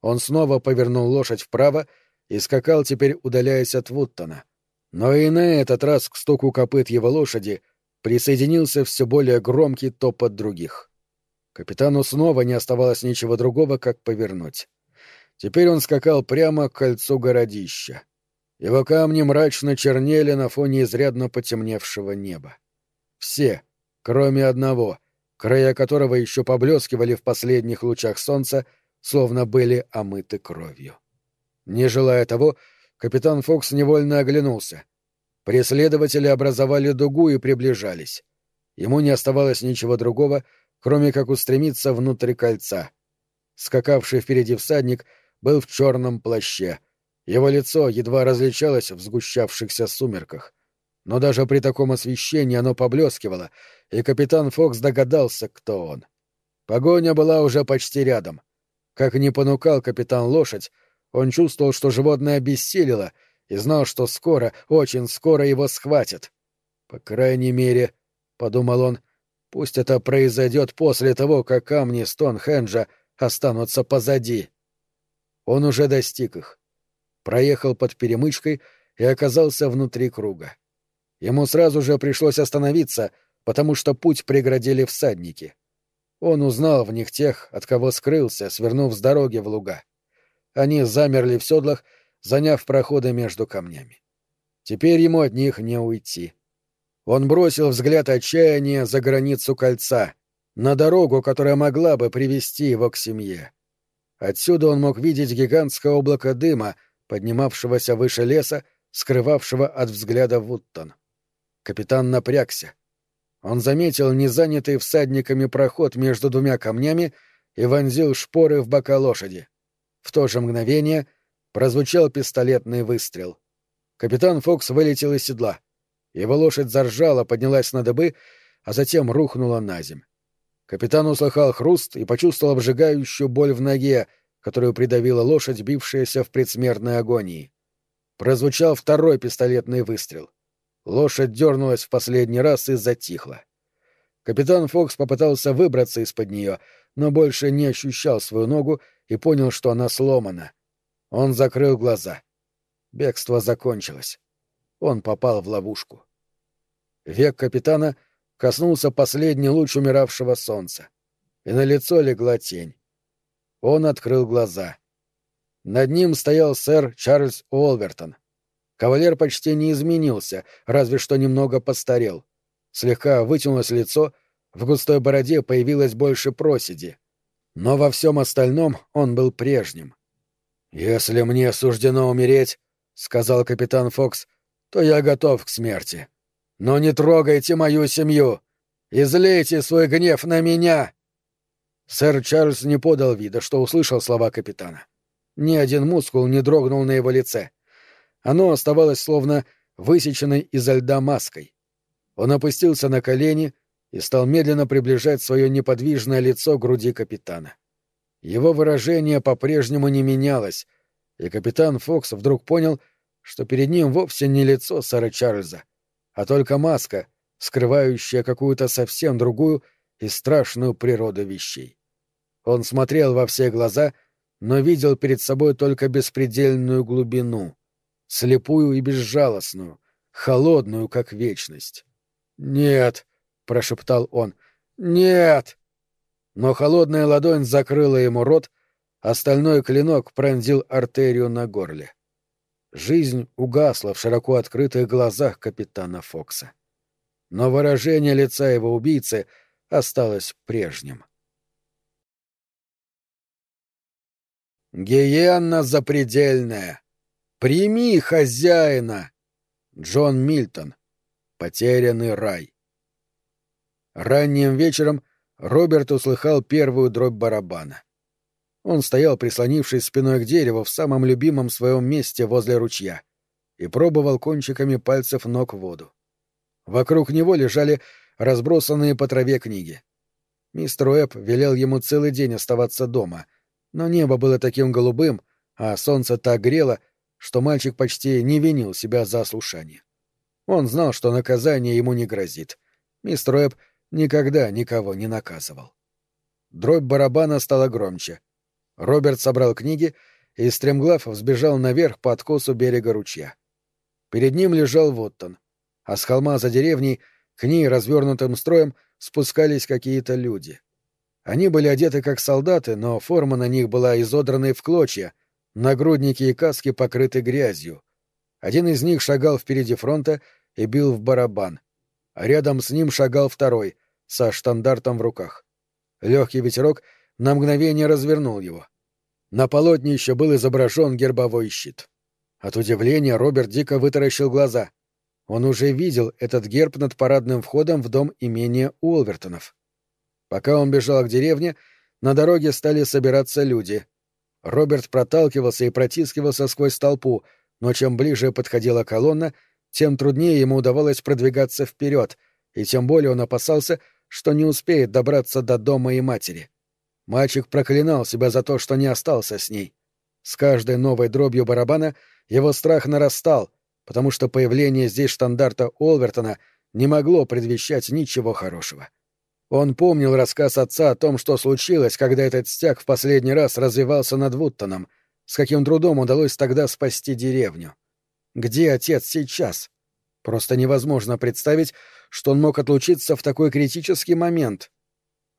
Он снова повернул лошадь вправо и скакал теперь, удаляясь от Вуттона. Но и на этот раз к стуку копыт его лошади присоединился все более громкий топот других. Капитану снова не оставалось ничего другого, как повернуть. Теперь он скакал прямо к кольцу городища. Его камни мрачно чернели на фоне изрядно потемневшего неба. Все, кроме одного, края которого еще поблескивали в последних лучах солнца, словно были омыты кровью. Не желая того, капитан Фокс невольно оглянулся. Преследователи образовали дугу и приближались. Ему не оставалось ничего другого, кроме как устремиться внутрь кольца. Скакавший впереди всадник был в черном плаще. Его лицо едва различалось в сгущавшихся сумерках. Но даже при таком освещении оно поблескивало, и капитан Фокс догадался, кто он. Погоня была уже почти рядом — как ни понукал капитан лошадь, он чувствовал, что животное обессилило, и знал, что скоро, очень скоро его схватят. По крайней мере, — подумал он, — пусть это произойдет после того, как камни Стоунхенджа останутся позади. Он уже достиг их. Проехал под перемычкой и оказался внутри круга. Ему сразу же пришлось остановиться, потому что путь преградили всадники. Он узнал в них тех, от кого скрылся, свернув с дороги в луга. Они замерли в седлах, заняв проходы между камнями. Теперь ему от них не уйти. Он бросил взгляд отчаяния за границу кольца, на дорогу, которая могла бы привести его к семье. Отсюда он мог видеть гигантское облако дыма, поднимавшегося выше леса, скрывавшего от взгляда Вуттон. Капитан напрягся. Он заметил незанятый всадниками проход между двумя камнями и вонзил шпоры в бока лошади. В то же мгновение прозвучал пистолетный выстрел. Капитан Фокс вылетел из седла. Его лошадь заржала, поднялась на дыбы, а затем рухнула на земь. Капитан услыхал хруст и почувствовал обжигающую боль в ноге, которую придавила лошадь, бившаяся в предсмертной агонии. Прозвучал второй пистолетный выстрел — Лошадь дернулась в последний раз и затихла. Капитан Фокс попытался выбраться из-под нее, но больше не ощущал свою ногу и понял, что она сломана. Он закрыл глаза. Бегство закончилось. Он попал в ловушку. Век капитана коснулся последний луч умиравшего солнца, и на лицо легла тень. Он открыл глаза. Над ним стоял сэр Чарльз Уолвертон. Кавалер почти не изменился, разве что немного постарел. Слегка вытянулось лицо, в густой бороде появилось больше проседи. Но во всем остальном он был прежним. «Если мне суждено умереть, — сказал капитан Фокс, — то я готов к смерти. Но не трогайте мою семью! Излейте свой гнев на меня!» Сэр Чарльз не подал вида, что услышал слова капитана. Ни один мускул не дрогнул на его лице — оно оставалось словно высеченной изо льда маской. Он опустился на колени и стал медленно приближать свое неподвижное лицо к груди капитана. Его выражение по-прежнему не менялось, и капитан Фокс вдруг понял, что перед ним вовсе не лицо сэра Чарльза, а только маска, скрывающая какую-то совсем другую и страшную природу вещей. Он смотрел во все глаза, но видел перед собой только беспредельную глубину, слепую и безжалостную, холодную, как вечность. «Нет!» — прошептал он. «Нет!» но холодная ладонь закрыла ему рот, остальной клинок пронзил артерию на горле. Жизнь угасла в широко открытых глазах капитана Фокса. Но выражение лица его убийцы осталось прежним. «Гиенна запредельная! Прими хозяина!» Джон Мильтон. Потерянный рай. Ранним вечером Роберт услыхал первую дробь барабана. Он стоял, прислонившись спиной к дереву в самом любимом своем месте возле ручья, и пробовал кончиками пальцев ног воду. Вокруг него лежали разбросанные по траве книги. Мистер Уэбб велел ему целый день оставаться дома, но небо было таким голубым, а солнце так грело, что мальчик почти не винил себя за ослушание. Он знал, что наказание ему не грозит. Мистер Уэбб никогда никого не наказывал. Дробь барабана стала громче. Роберт собрал книги и стремглав взбежал наверх по откосу берега ручья. Перед ним лежал Воттон, а с холма за деревней к ней развернутым строем спускались какие-то люди. Они были одеты как солдаты, но форма на них была изодранной в клочья, нагрудники и каски покрыты грязью. Один из них шагал впереди фронта и бил в барабан — а рядом с ним шагал второй, со штандартом в руках. Легкий ветерок на мгновение развернул его. На полотне еще был изображен гербовой щит. От удивления Роберт дико вытаращил глаза. Он уже видел этот герб над парадным входом в дом имения Уолвертонов. Пока он бежал к деревне, на дороге стали собираться люди. Роберт проталкивался и протискивался сквозь толпу, но чем ближе подходила колонна, тем труднее ему удавалось продвигаться вперед, и тем более он опасался, что не успеет добраться до дома и матери. Мальчик проклинал себя за то, что не остался с ней. С каждой новой дробью барабана его страх нарастал, потому что появление здесь штандарта Олвертона не могло предвещать ничего хорошего. Он помнил рассказ отца о том, что случилось, когда этот стяг в последний раз развивался над Вуттоном, с каким трудом удалось тогда спасти деревню. Где отец сейчас? Просто невозможно представить, что он мог отлучиться в такой критический момент.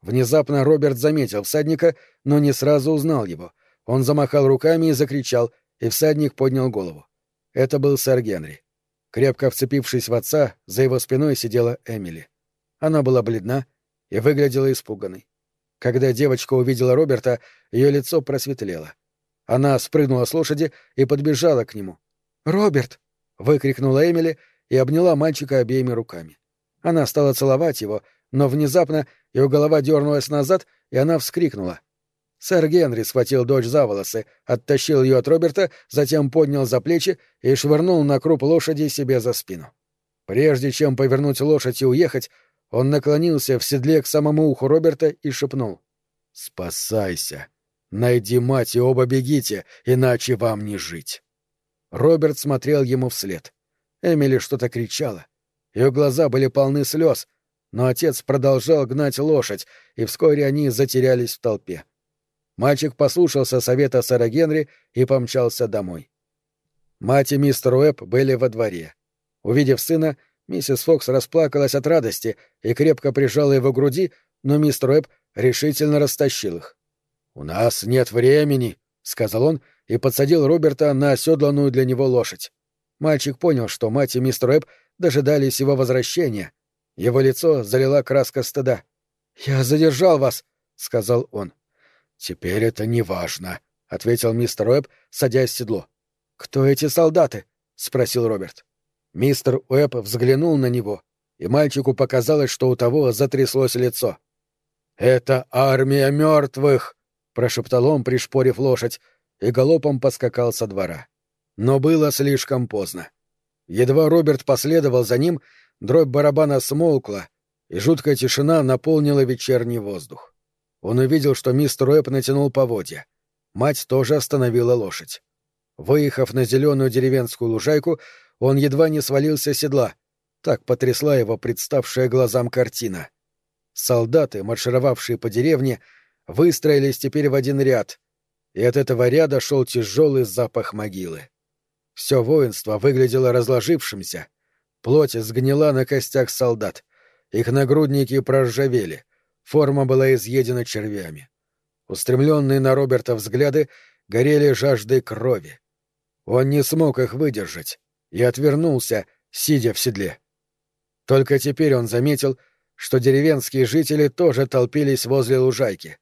Внезапно Роберт заметил всадника, но не сразу узнал его. Он замахал руками и закричал, и всадник поднял голову. Это был сэр Генри. Крепко вцепившись в отца, за его спиной сидела Эмили. Она была бледна и выглядела испуганной. Когда девочка увидела Роберта, ее лицо просветлело. Она спрыгнула с лошади и подбежала к нему. «Роберт!» — выкрикнула Эмили и обняла мальчика обеими руками. Она стала целовать его, но внезапно ее голова дернулась назад, и она вскрикнула. Сэр Генри схватил дочь за волосы, оттащил ее от Роберта, затем поднял за плечи и швырнул на круп лошади себе за спину. Прежде чем повернуть лошадь и уехать, он наклонился в седле к самому уху Роберта и шепнул. «Спасайся! Найди мать и оба бегите, иначе вам не жить!» Роберт смотрел ему вслед. Эмили что-то кричала. Ее глаза были полны слез, но отец продолжал гнать лошадь, и вскоре они затерялись в толпе. Мальчик послушался совета сэра Генри и помчался домой. Мать и мистер Уэбб были во дворе. Увидев сына, миссис Фокс расплакалась от радости и крепко прижала его к груди, но мистер Уэбб решительно растащил их. «У нас нет времени», — сказал он и подсадил Роберта на оседланную для него лошадь. Мальчик понял, что мать и мистер Эбб дожидались его возвращения. Его лицо залила краска стыда. «Я задержал вас», — сказал он. «Теперь это не важно», — ответил мистер Уэбб, садясь в седло. «Кто эти солдаты?» — спросил Роберт. Мистер Уэбб взглянул на него, и мальчику показалось, что у того затряслось лицо. «Это армия мертвых!» — прошептал он, пришпорив лошадь, и галопом поскакал со двора. Но было слишком поздно. Едва Роберт последовал за ним, дробь барабана смолкла, и жуткая тишина наполнила вечерний воздух. Он увидел, что мистер Уэбб натянул поводья. Мать тоже остановила лошадь. Выехав на зеленую деревенскую лужайку, он едва не свалился с седла. Так потрясла его представшая глазам картина. Солдаты, маршировавшие по деревне, выстроились теперь в один ряд, и от этого ряда шел тяжелый запах могилы. Все воинство выглядело разложившимся, плоть сгнила на костях солдат, их нагрудники проржавели, форма была изъедена червями. Устремленные на Роберта взгляды горели жаждой крови. Он не смог их выдержать и отвернулся, сидя в седле. Только теперь он заметил, что деревенские жители тоже толпились возле лужайки.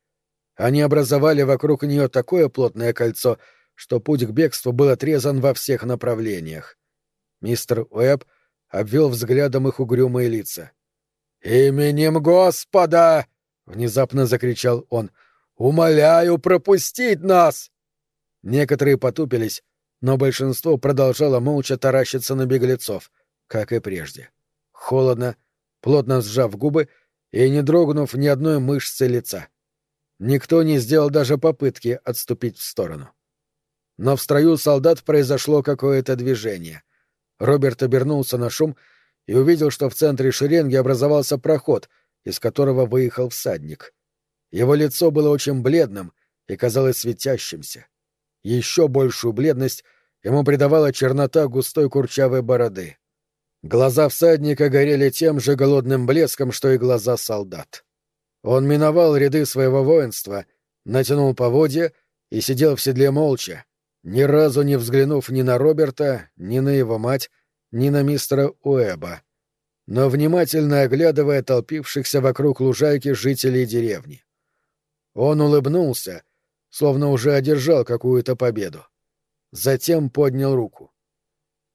Они образовали вокруг нее такое плотное кольцо, что путь к бегству был отрезан во всех направлениях. Мистер Уэбб обвел взглядом их угрюмые лица. «Именем Господа!» — внезапно закричал он. «Умоляю пропустить нас!» Некоторые потупились, но большинство продолжало молча таращиться на беглецов, как и прежде. Холодно, плотно сжав губы и не дрогнув ни одной мышцы лица. Никто не сделал даже попытки отступить в сторону. Но в строю солдат произошло какое-то движение. Роберт обернулся на шум и увидел, что в центре шеренги образовался проход, из которого выехал всадник. Его лицо было очень бледным и казалось светящимся. Еще большую бледность ему придавала чернота густой курчавой бороды. Глаза всадника горели тем же голодным блеском, что и глаза солдат. Он миновал ряды своего воинства, натянул поводья и сидел в седле молча, ни разу не взглянув ни на Роберта, ни на его мать, ни на мистера Уэба, но внимательно оглядывая толпившихся вокруг лужайки жителей деревни. Он улыбнулся, словно уже одержал какую-то победу. Затем поднял руку.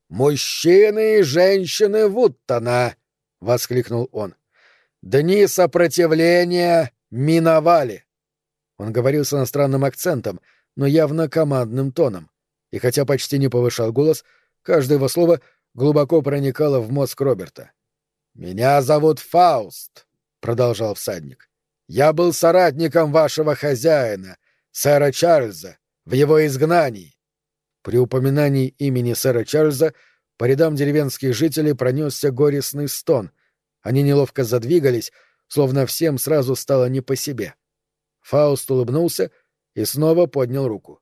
«Мужчины и женщины Вуттона!» — воскликнул он. «Дни сопротивления миновали!» Он говорил с иностранным акцентом, но явно командным тоном, и хотя почти не повышал голос, каждое его слово глубоко проникало в мозг Роберта. «Меня зовут Фауст», — продолжал всадник. «Я был соратником вашего хозяина, сэра Чарльза, в его изгнании. При упоминании имени сэра Чарльза по рядам деревенских жителей пронесся горестный стон. Они неловко задвигались, словно всем сразу стало не по себе. Фауст улыбнулся и снова поднял руку.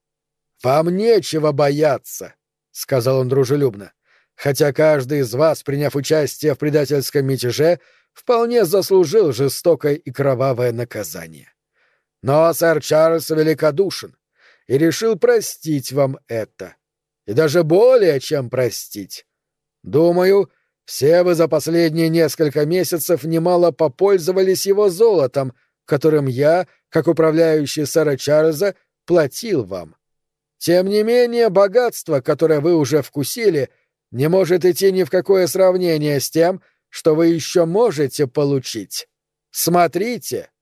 «Вам нечего бояться», — сказал он дружелюбно, «хотя каждый из вас, приняв участие в предательском мятеже, вполне заслужил жестокое и кровавое наказание. Но сэр Чарльз великодушен и решил простить вам это. И даже более чем простить. Думаю, все вы за последние несколько месяцев немало попользовались его золотом, которым я, как управляющий сэра Чарльза, платил вам. Тем не менее, богатство, которое вы уже вкусили, не может идти ни в какое сравнение с тем, что вы еще можете получить. Смотрите,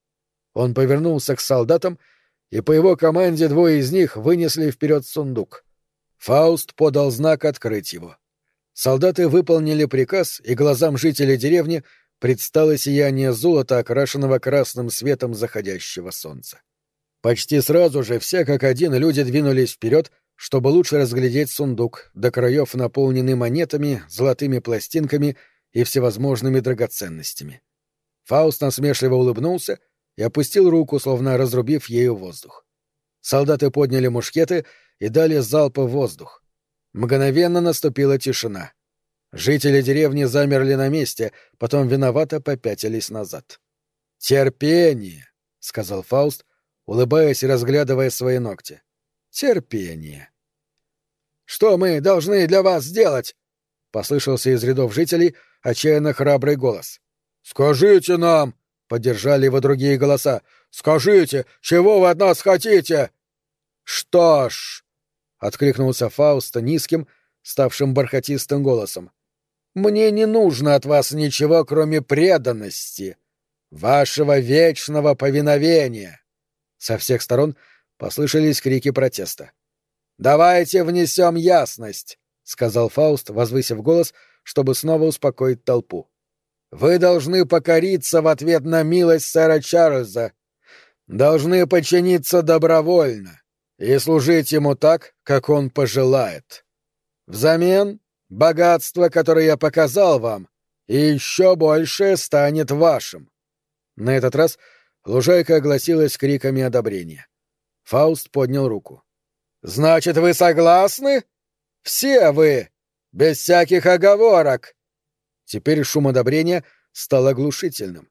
он повернулся к солдатам, и по его команде двое из них вынесли вперед сундук. Фауст подал знак открыть его. Солдаты выполнили приказ, и глазам жителей деревни предстало сияние золота, окрашенного красным светом заходящего солнца. Почти сразу же все как один люди двинулись вперед, чтобы лучше разглядеть сундук, до краев наполненный монетами, золотыми пластинками и всевозможными драгоценностями. Фауст насмешливо улыбнулся — и опустил руку, словно разрубив ею воздух. Солдаты подняли мушкеты и дали залп в воздух. Мгновенно наступила тишина. Жители деревни замерли на месте, потом виновато попятились назад. «Терпение!» — сказал Фауст, улыбаясь и разглядывая свои ногти. «Терпение!» «Что мы должны для вас сделать?» — послышался из рядов жителей отчаянно храбрый голос. «Скажите нам!» Поддержали его другие голоса. «Скажите, чего вы от нас хотите?» «Что ж...» — откликнулся Фауст низким, ставшим бархатистым голосом. «Мне не нужно от вас ничего, кроме преданности, вашего вечного повиновения». Со всех сторон послышались крики протеста. «Давайте внесем ясность», — сказал Фауст, возвысив голос, чтобы снова успокоить толпу. Вы должны покориться в ответ на милость сэра Чарльза, должны подчиниться добровольно и служить ему так, как он пожелает. Взамен богатство, которое я показал вам, и еще большее станет вашим. На этот раз лужайка огласилась криками одобрения. Фауст поднял руку. «Значит, вы согласны? Все вы! Без всяких оговорок!» Теперь шум одобрения стал оглушительным.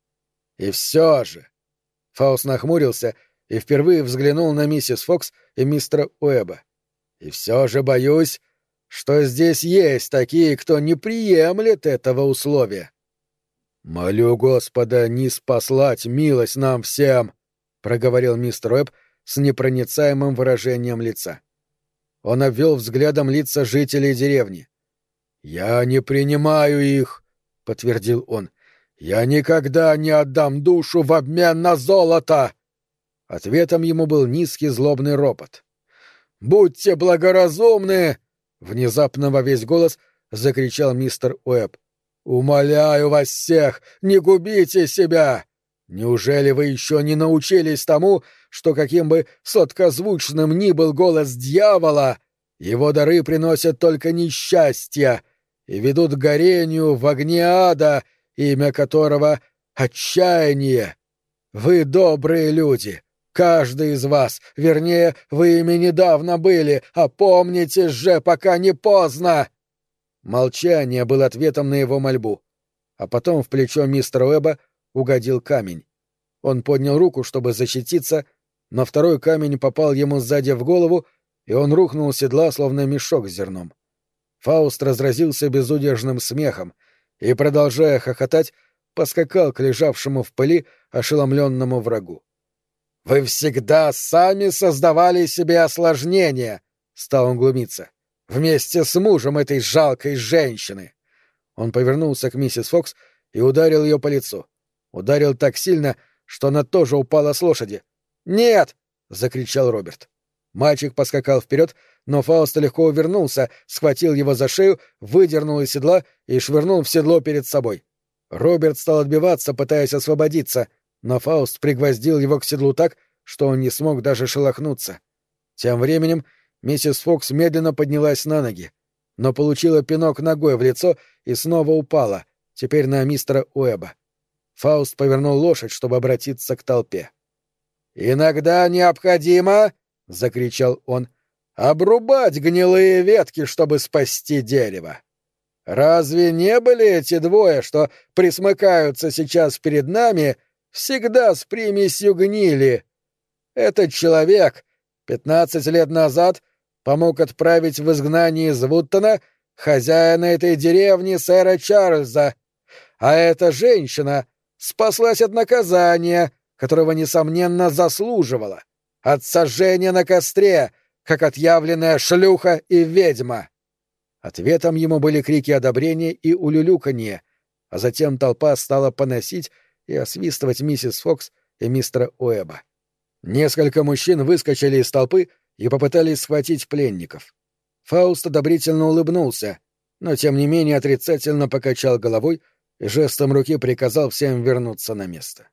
И все же, Фауст нахмурился и впервые взглянул на миссис Фокс и мистера Уэба. «И все же боюсь, что здесь есть такие, кто не приемлет этого условия». «Молю Господа не спаслать милость нам всем», — проговорил мистер Уэбб с непроницаемым выражением лица. Он обвел взглядом лица жителей деревни. «Я не принимаю их», — подтвердил он. «Я никогда не отдам душу в обмен на золото!» Ответом ему был низкий злобный ропот. «Будьте благоразумны!» — внезапно во весь голос закричал мистер Уэбб. «Умоляю вас всех, не губите себя! Неужели вы еще не научились тому, что каким бы соткозвучным ни был голос дьявола, его дары приносят только несчастье и ведут к горению в огне ада, имя которого — отчаяние. Вы добрые люди, каждый из вас, вернее, вы ими недавно были, опомнитесь же, пока не поздно!» Молчание было ответом на его мольбу, а потом в плечо мистера Уэба угодил камень. Он поднял руку, чтобы защититься, но второй камень попал ему сзади в голову, и он рухнул с седла, словно мешок с зерном. Фауст разразился безудержным смехом и, продолжая хохотать, поскакал к лежавшему в пыли ошеломленному врагу. «Вы всегда сами создавали себе осложнения!» — стал он глумиться. «Вместе с мужем этой жалкой женщины!» Он повернулся к миссис Фокс и ударил ее по лицу. Ударил так сильно, что она тоже упала с лошади. «Нет!» — закричал Роберт. Мальчик поскакал вперед, но Фауст легко увернулся, схватил его за шею, выдернул из седла и швырнул в седло перед собой. Роберт стал отбиваться, пытаясь освободиться, но Фауст пригвоздил его к седлу так, что он не смог даже шелохнуться. Тем временем миссис Фокс медленно поднялась на ноги, но получила пинок ногой в лицо и снова упала, теперь на мистера Уэба. Фауст повернул лошадь, чтобы обратиться к толпе. «Иногда необходимо, — закричал он, — обрубать гнилые ветки, чтобы спасти дерево. Разве не были эти двое, что присмыкаются сейчас перед нами, всегда с примесью гнили? Этот человек пятнадцать лет назад помог отправить в изгнание из Вуттона хозяина этой деревни сэра Чарльза, а эта женщина спаслась от наказания, которого, несомненно, заслуживала, от сожжения на костре, как отъявленная шлюха и ведьма. Ответом ему были крики одобрения и улюлюканье, а затем толпа стала поносить и освистывать миссис Фокс и мистера Уэба. Несколько мужчин выскочили из толпы и попытались схватить пленников. Фауст одобрительно улыбнулся, но тем не менее отрицательно покачал головой и жестом руки приказал всем вернуться на место.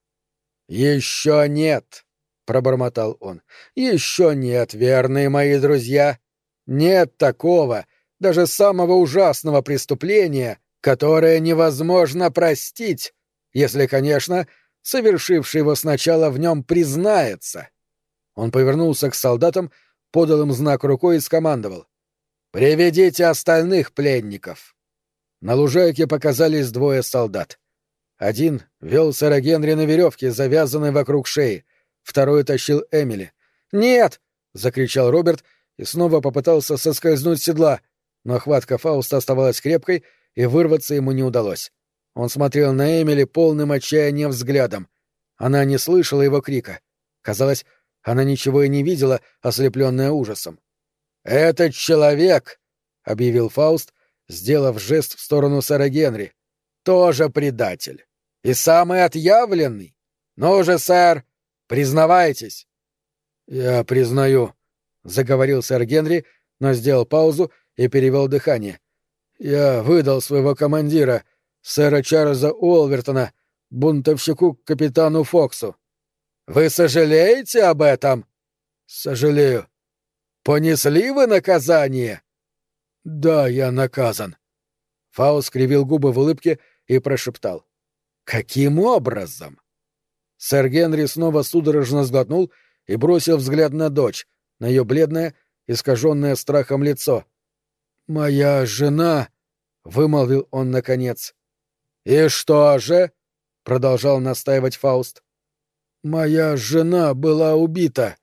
«Еще нет!» — пробормотал он. «Еще нет, верные мои друзья! Нет такого, даже самого ужасного преступления, которое невозможно простить, если, конечно, совершивший его сначала в нем признается». Он повернулся к солдатам, подал им знак рукой и скомандовал. «Приведите остальных пленников!» На лужайке показались двое солдат. Один вел сэра Генри на веревке, завязанной вокруг шеи. Второй тащил Эмили. «Нет!» — закричал Роберт и снова попытался соскользнуть с седла, но хватка Фауста оставалась крепкой, и вырваться ему не удалось. Он смотрел на Эмили полным отчаянием взглядом. Она не слышала его крика. Казалось, она ничего и не видела, ослепленная ужасом. «Этот человек!» — объявил Фауст, сделав жест в сторону сэра Генри. «Тоже предатель. И самый отъявленный. Ну же, сэр, признавайтесь». «Я признаю», — заговорил сэр Генри, но сделал паузу и перевел дыхание. «Я выдал своего командира, сэра Чарльза Уолвертона, бунтовщику капитану Фоксу». «Вы сожалеете об этом?» «Сожалею». «Понесли вы наказание?» «Да, я наказан». Фаус скривил губы в улыбке и прошептал. «Каким образом?» Сэр Генри снова судорожно сглотнул и бросил взгляд на дочь, на ее бледное, искаженное страхом лицо. «Моя жена...» — вымолвил он наконец. «И что же?» — продолжал настаивать Фауст. «Моя жена была убита».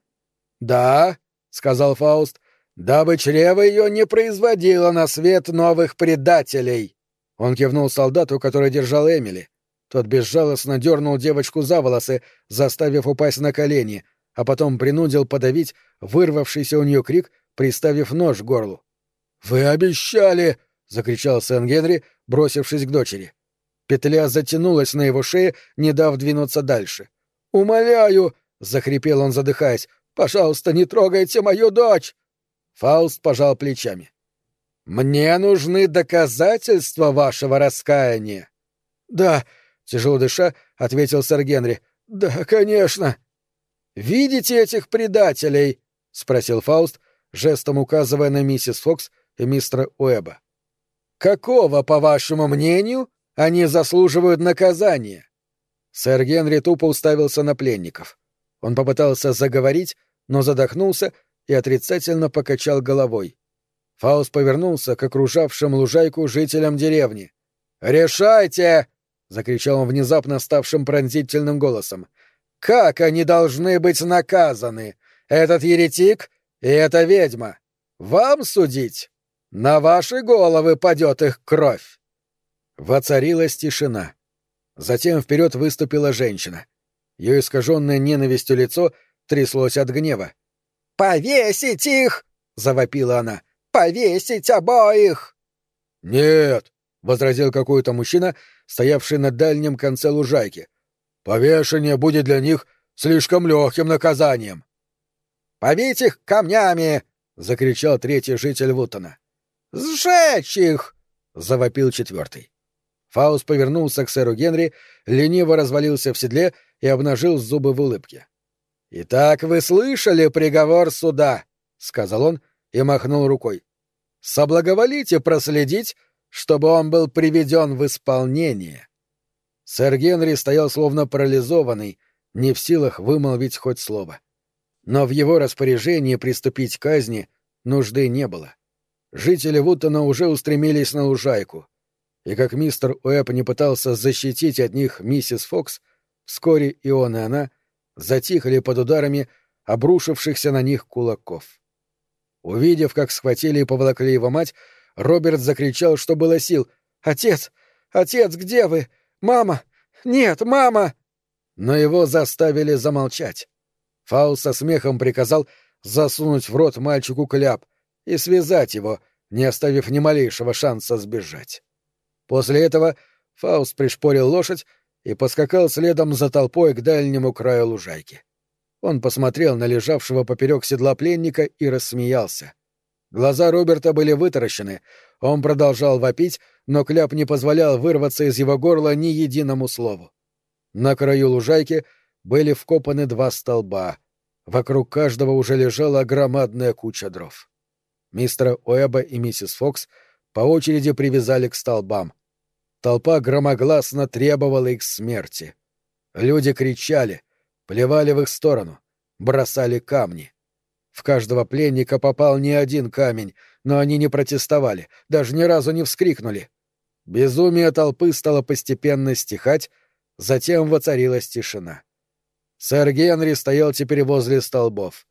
«Да», — сказал Фауст, — «дабы чрево ее не производило на свет новых предателей». Он кивнул солдату, который держал Эмили. Тот безжалостно дернул девочку за волосы, заставив упасть на колени, а потом принудил подавить вырвавшийся у нее крик, приставив нож к горлу. «Вы обещали!» — закричал Сен-Генри, бросившись к дочери. Петля затянулась на его шее, не дав двинуться дальше. «Умоляю!» — захрипел он, задыхаясь. «Пожалуйста, не трогайте мою дочь!» Фауст пожал плечами. «Мне нужны доказательства вашего раскаяния». «Да», — тяжело дыша, ответил сэр Генри. «Да, конечно». «Видите этих предателей?» — спросил Фауст, жестом указывая на миссис Фокс и мистера Уэба. «Какого, по вашему мнению, они заслуживают наказания?» Сэр Генри тупо уставился на пленников. Он попытался заговорить, но задохнулся и отрицательно покачал головой. Фауст повернулся к окружавшим лужайку жителям деревни. «Решайте!» — закричал он внезапно ставшим пронзительным голосом. «Как они должны быть наказаны? Этот еретик и эта ведьма? Вам судить? На ваши головы падет их кровь!» Воцарилась тишина. Затем вперед выступила женщина. Ее искаженное ненавистью лицо тряслось от гнева. «Повесить их!» — завопила она. «Повесить обоих!» «Нет!» — возразил какой-то мужчина, стоявший на дальнем конце лужайки. «Повешение будет для них слишком легким наказанием». «Побить их камнями!» — закричал третий житель Вутона. «Сжечь их!» — завопил четвертый. Фаус повернулся к сэру Генри, лениво развалился в седле и обнажил зубы в улыбке. «Итак, вы слышали приговор суда», — сказал он и махнул рукой. «Соблаговолите проследить, чтобы он был приведен в исполнение». Сэр Генри стоял словно парализованный, не в силах вымолвить хоть слово. Но в его распоряжении приступить к казни нужды не было. Жители Вуттона уже устремились на лужайку и как мистер Уэбб не пытался защитить от них миссис Фокс, вскоре и он, и она затихли под ударами обрушившихся на них кулаков. Увидев, как схватили и поволокли его мать, Роберт закричал, что было сил. «Отец! Отец, где вы? Мама! Нет, мама!» Но его заставили замолчать. Фаул со смехом приказал засунуть в рот мальчику кляп и связать его, не оставив ни малейшего шанса сбежать. После этого Фауст пришпорил лошадь и поскакал следом за толпой к дальнему краю лужайки. Он посмотрел на лежавшего поперек седла пленника и рассмеялся. Глаза Роберта были вытаращены, он продолжал вопить, но кляп не позволял вырваться из его горла ни единому слову. На краю лужайки были вкопаны два столба. Вокруг каждого уже лежала громадная куча дров. Мистера Уэба и миссис Фокс — по очереди привязали к столбам. Толпа громогласно требовала их смерти. Люди кричали, плевали в их сторону, бросали камни. В каждого пленника попал не один камень, но они не протестовали, даже ни разу не вскрикнули. Безумие толпы стало постепенно стихать, затем воцарилась тишина. Сэр Генри стоял теперь возле столбов,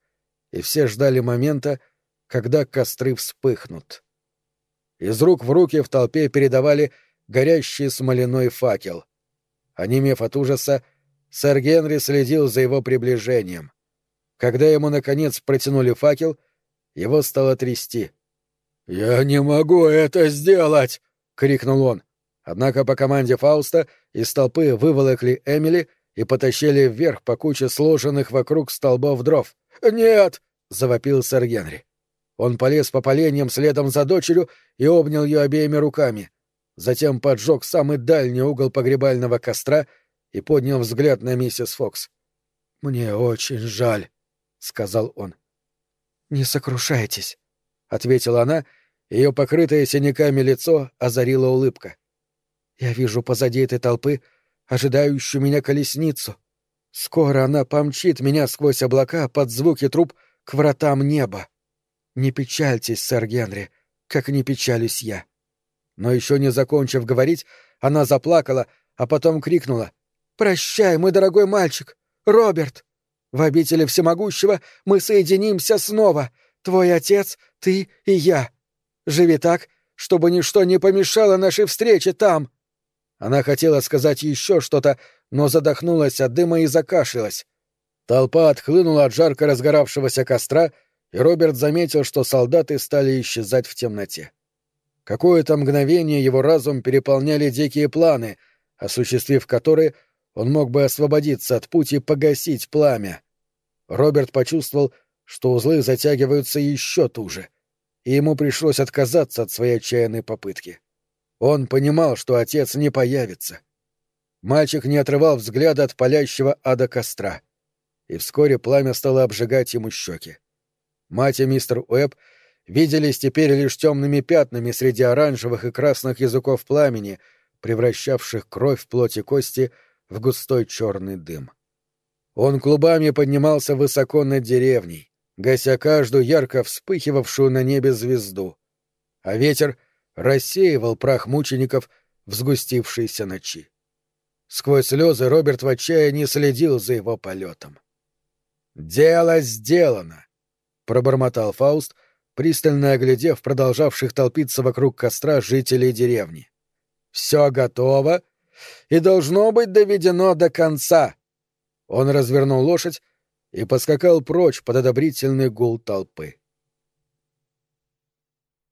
и все ждали момента, когда костры вспыхнут. Из рук в руки в толпе передавали горящий смоляной факел. Онемев от ужаса, сэр Генри следил за его приближением. Когда ему, наконец, протянули факел, его стало трясти. «Я не могу это сделать!» — крикнул он. Однако по команде Фауста из толпы выволокли Эмили и потащили вверх по куче сложенных вокруг столбов дров. «Нет!» — завопил сэр Генри. Он полез по поленьям следом за дочерью и обнял ее обеими руками. Затем поджег самый дальний угол погребального костра и поднял взгляд на миссис Фокс. «Мне очень жаль», — сказал он. «Не сокрушайтесь», — ответила она, ее покрытое синяками лицо озарила улыбка. «Я вижу позади этой толпы ожидающую меня колесницу. Скоро она помчит меня сквозь облака под звуки труб к вратам неба. Не печальтесь, сэр Генри, как не печалюсь я. Но еще не закончив говорить, она заплакала, а потом крикнула. «Прощай, мой дорогой мальчик! Роберт! В обители всемогущего мы соединимся снова. Твой отец, ты и я. Живи так, чтобы ничто не помешало нашей встрече там. Она хотела сказать еще что-то, но задохнулась от дыма и закашлялась. Толпа отхлынула от жарко разгоравшегося костра, и Роберт заметил, что солдаты стали исчезать в темноте. Какое-то мгновение его разум переполняли дикие планы, осуществив которые он мог бы освободиться от пути и погасить пламя. Роберт почувствовал, что узлы затягиваются еще туже, и ему пришлось отказаться от своей отчаянной попытки. Он понимал, что отец не появится. Мальчик не отрывал взгляда от палящего ада костра, и вскоре пламя стало обжигать ему щеки. Мать и мистер Уэбб виделись теперь лишь темными пятнами среди оранжевых и красных языков пламени, превращавших кровь плоть и кости в густой черный дым. Он клубами поднимался высоко над деревней, гася каждую ярко вспыхивавшую на небе звезду, а ветер рассеивал прах мучеников в сгустившейся ночи. Сквозь слезы Роберт в отчаянии следил за его полетом. «Дело сделано!» — пробормотал Фауст, пристально оглядев продолжавших толпиться вокруг костра жителей деревни. «Все готово и должно быть доведено до конца!» Он развернул лошадь и поскакал прочь под одобрительный гул толпы.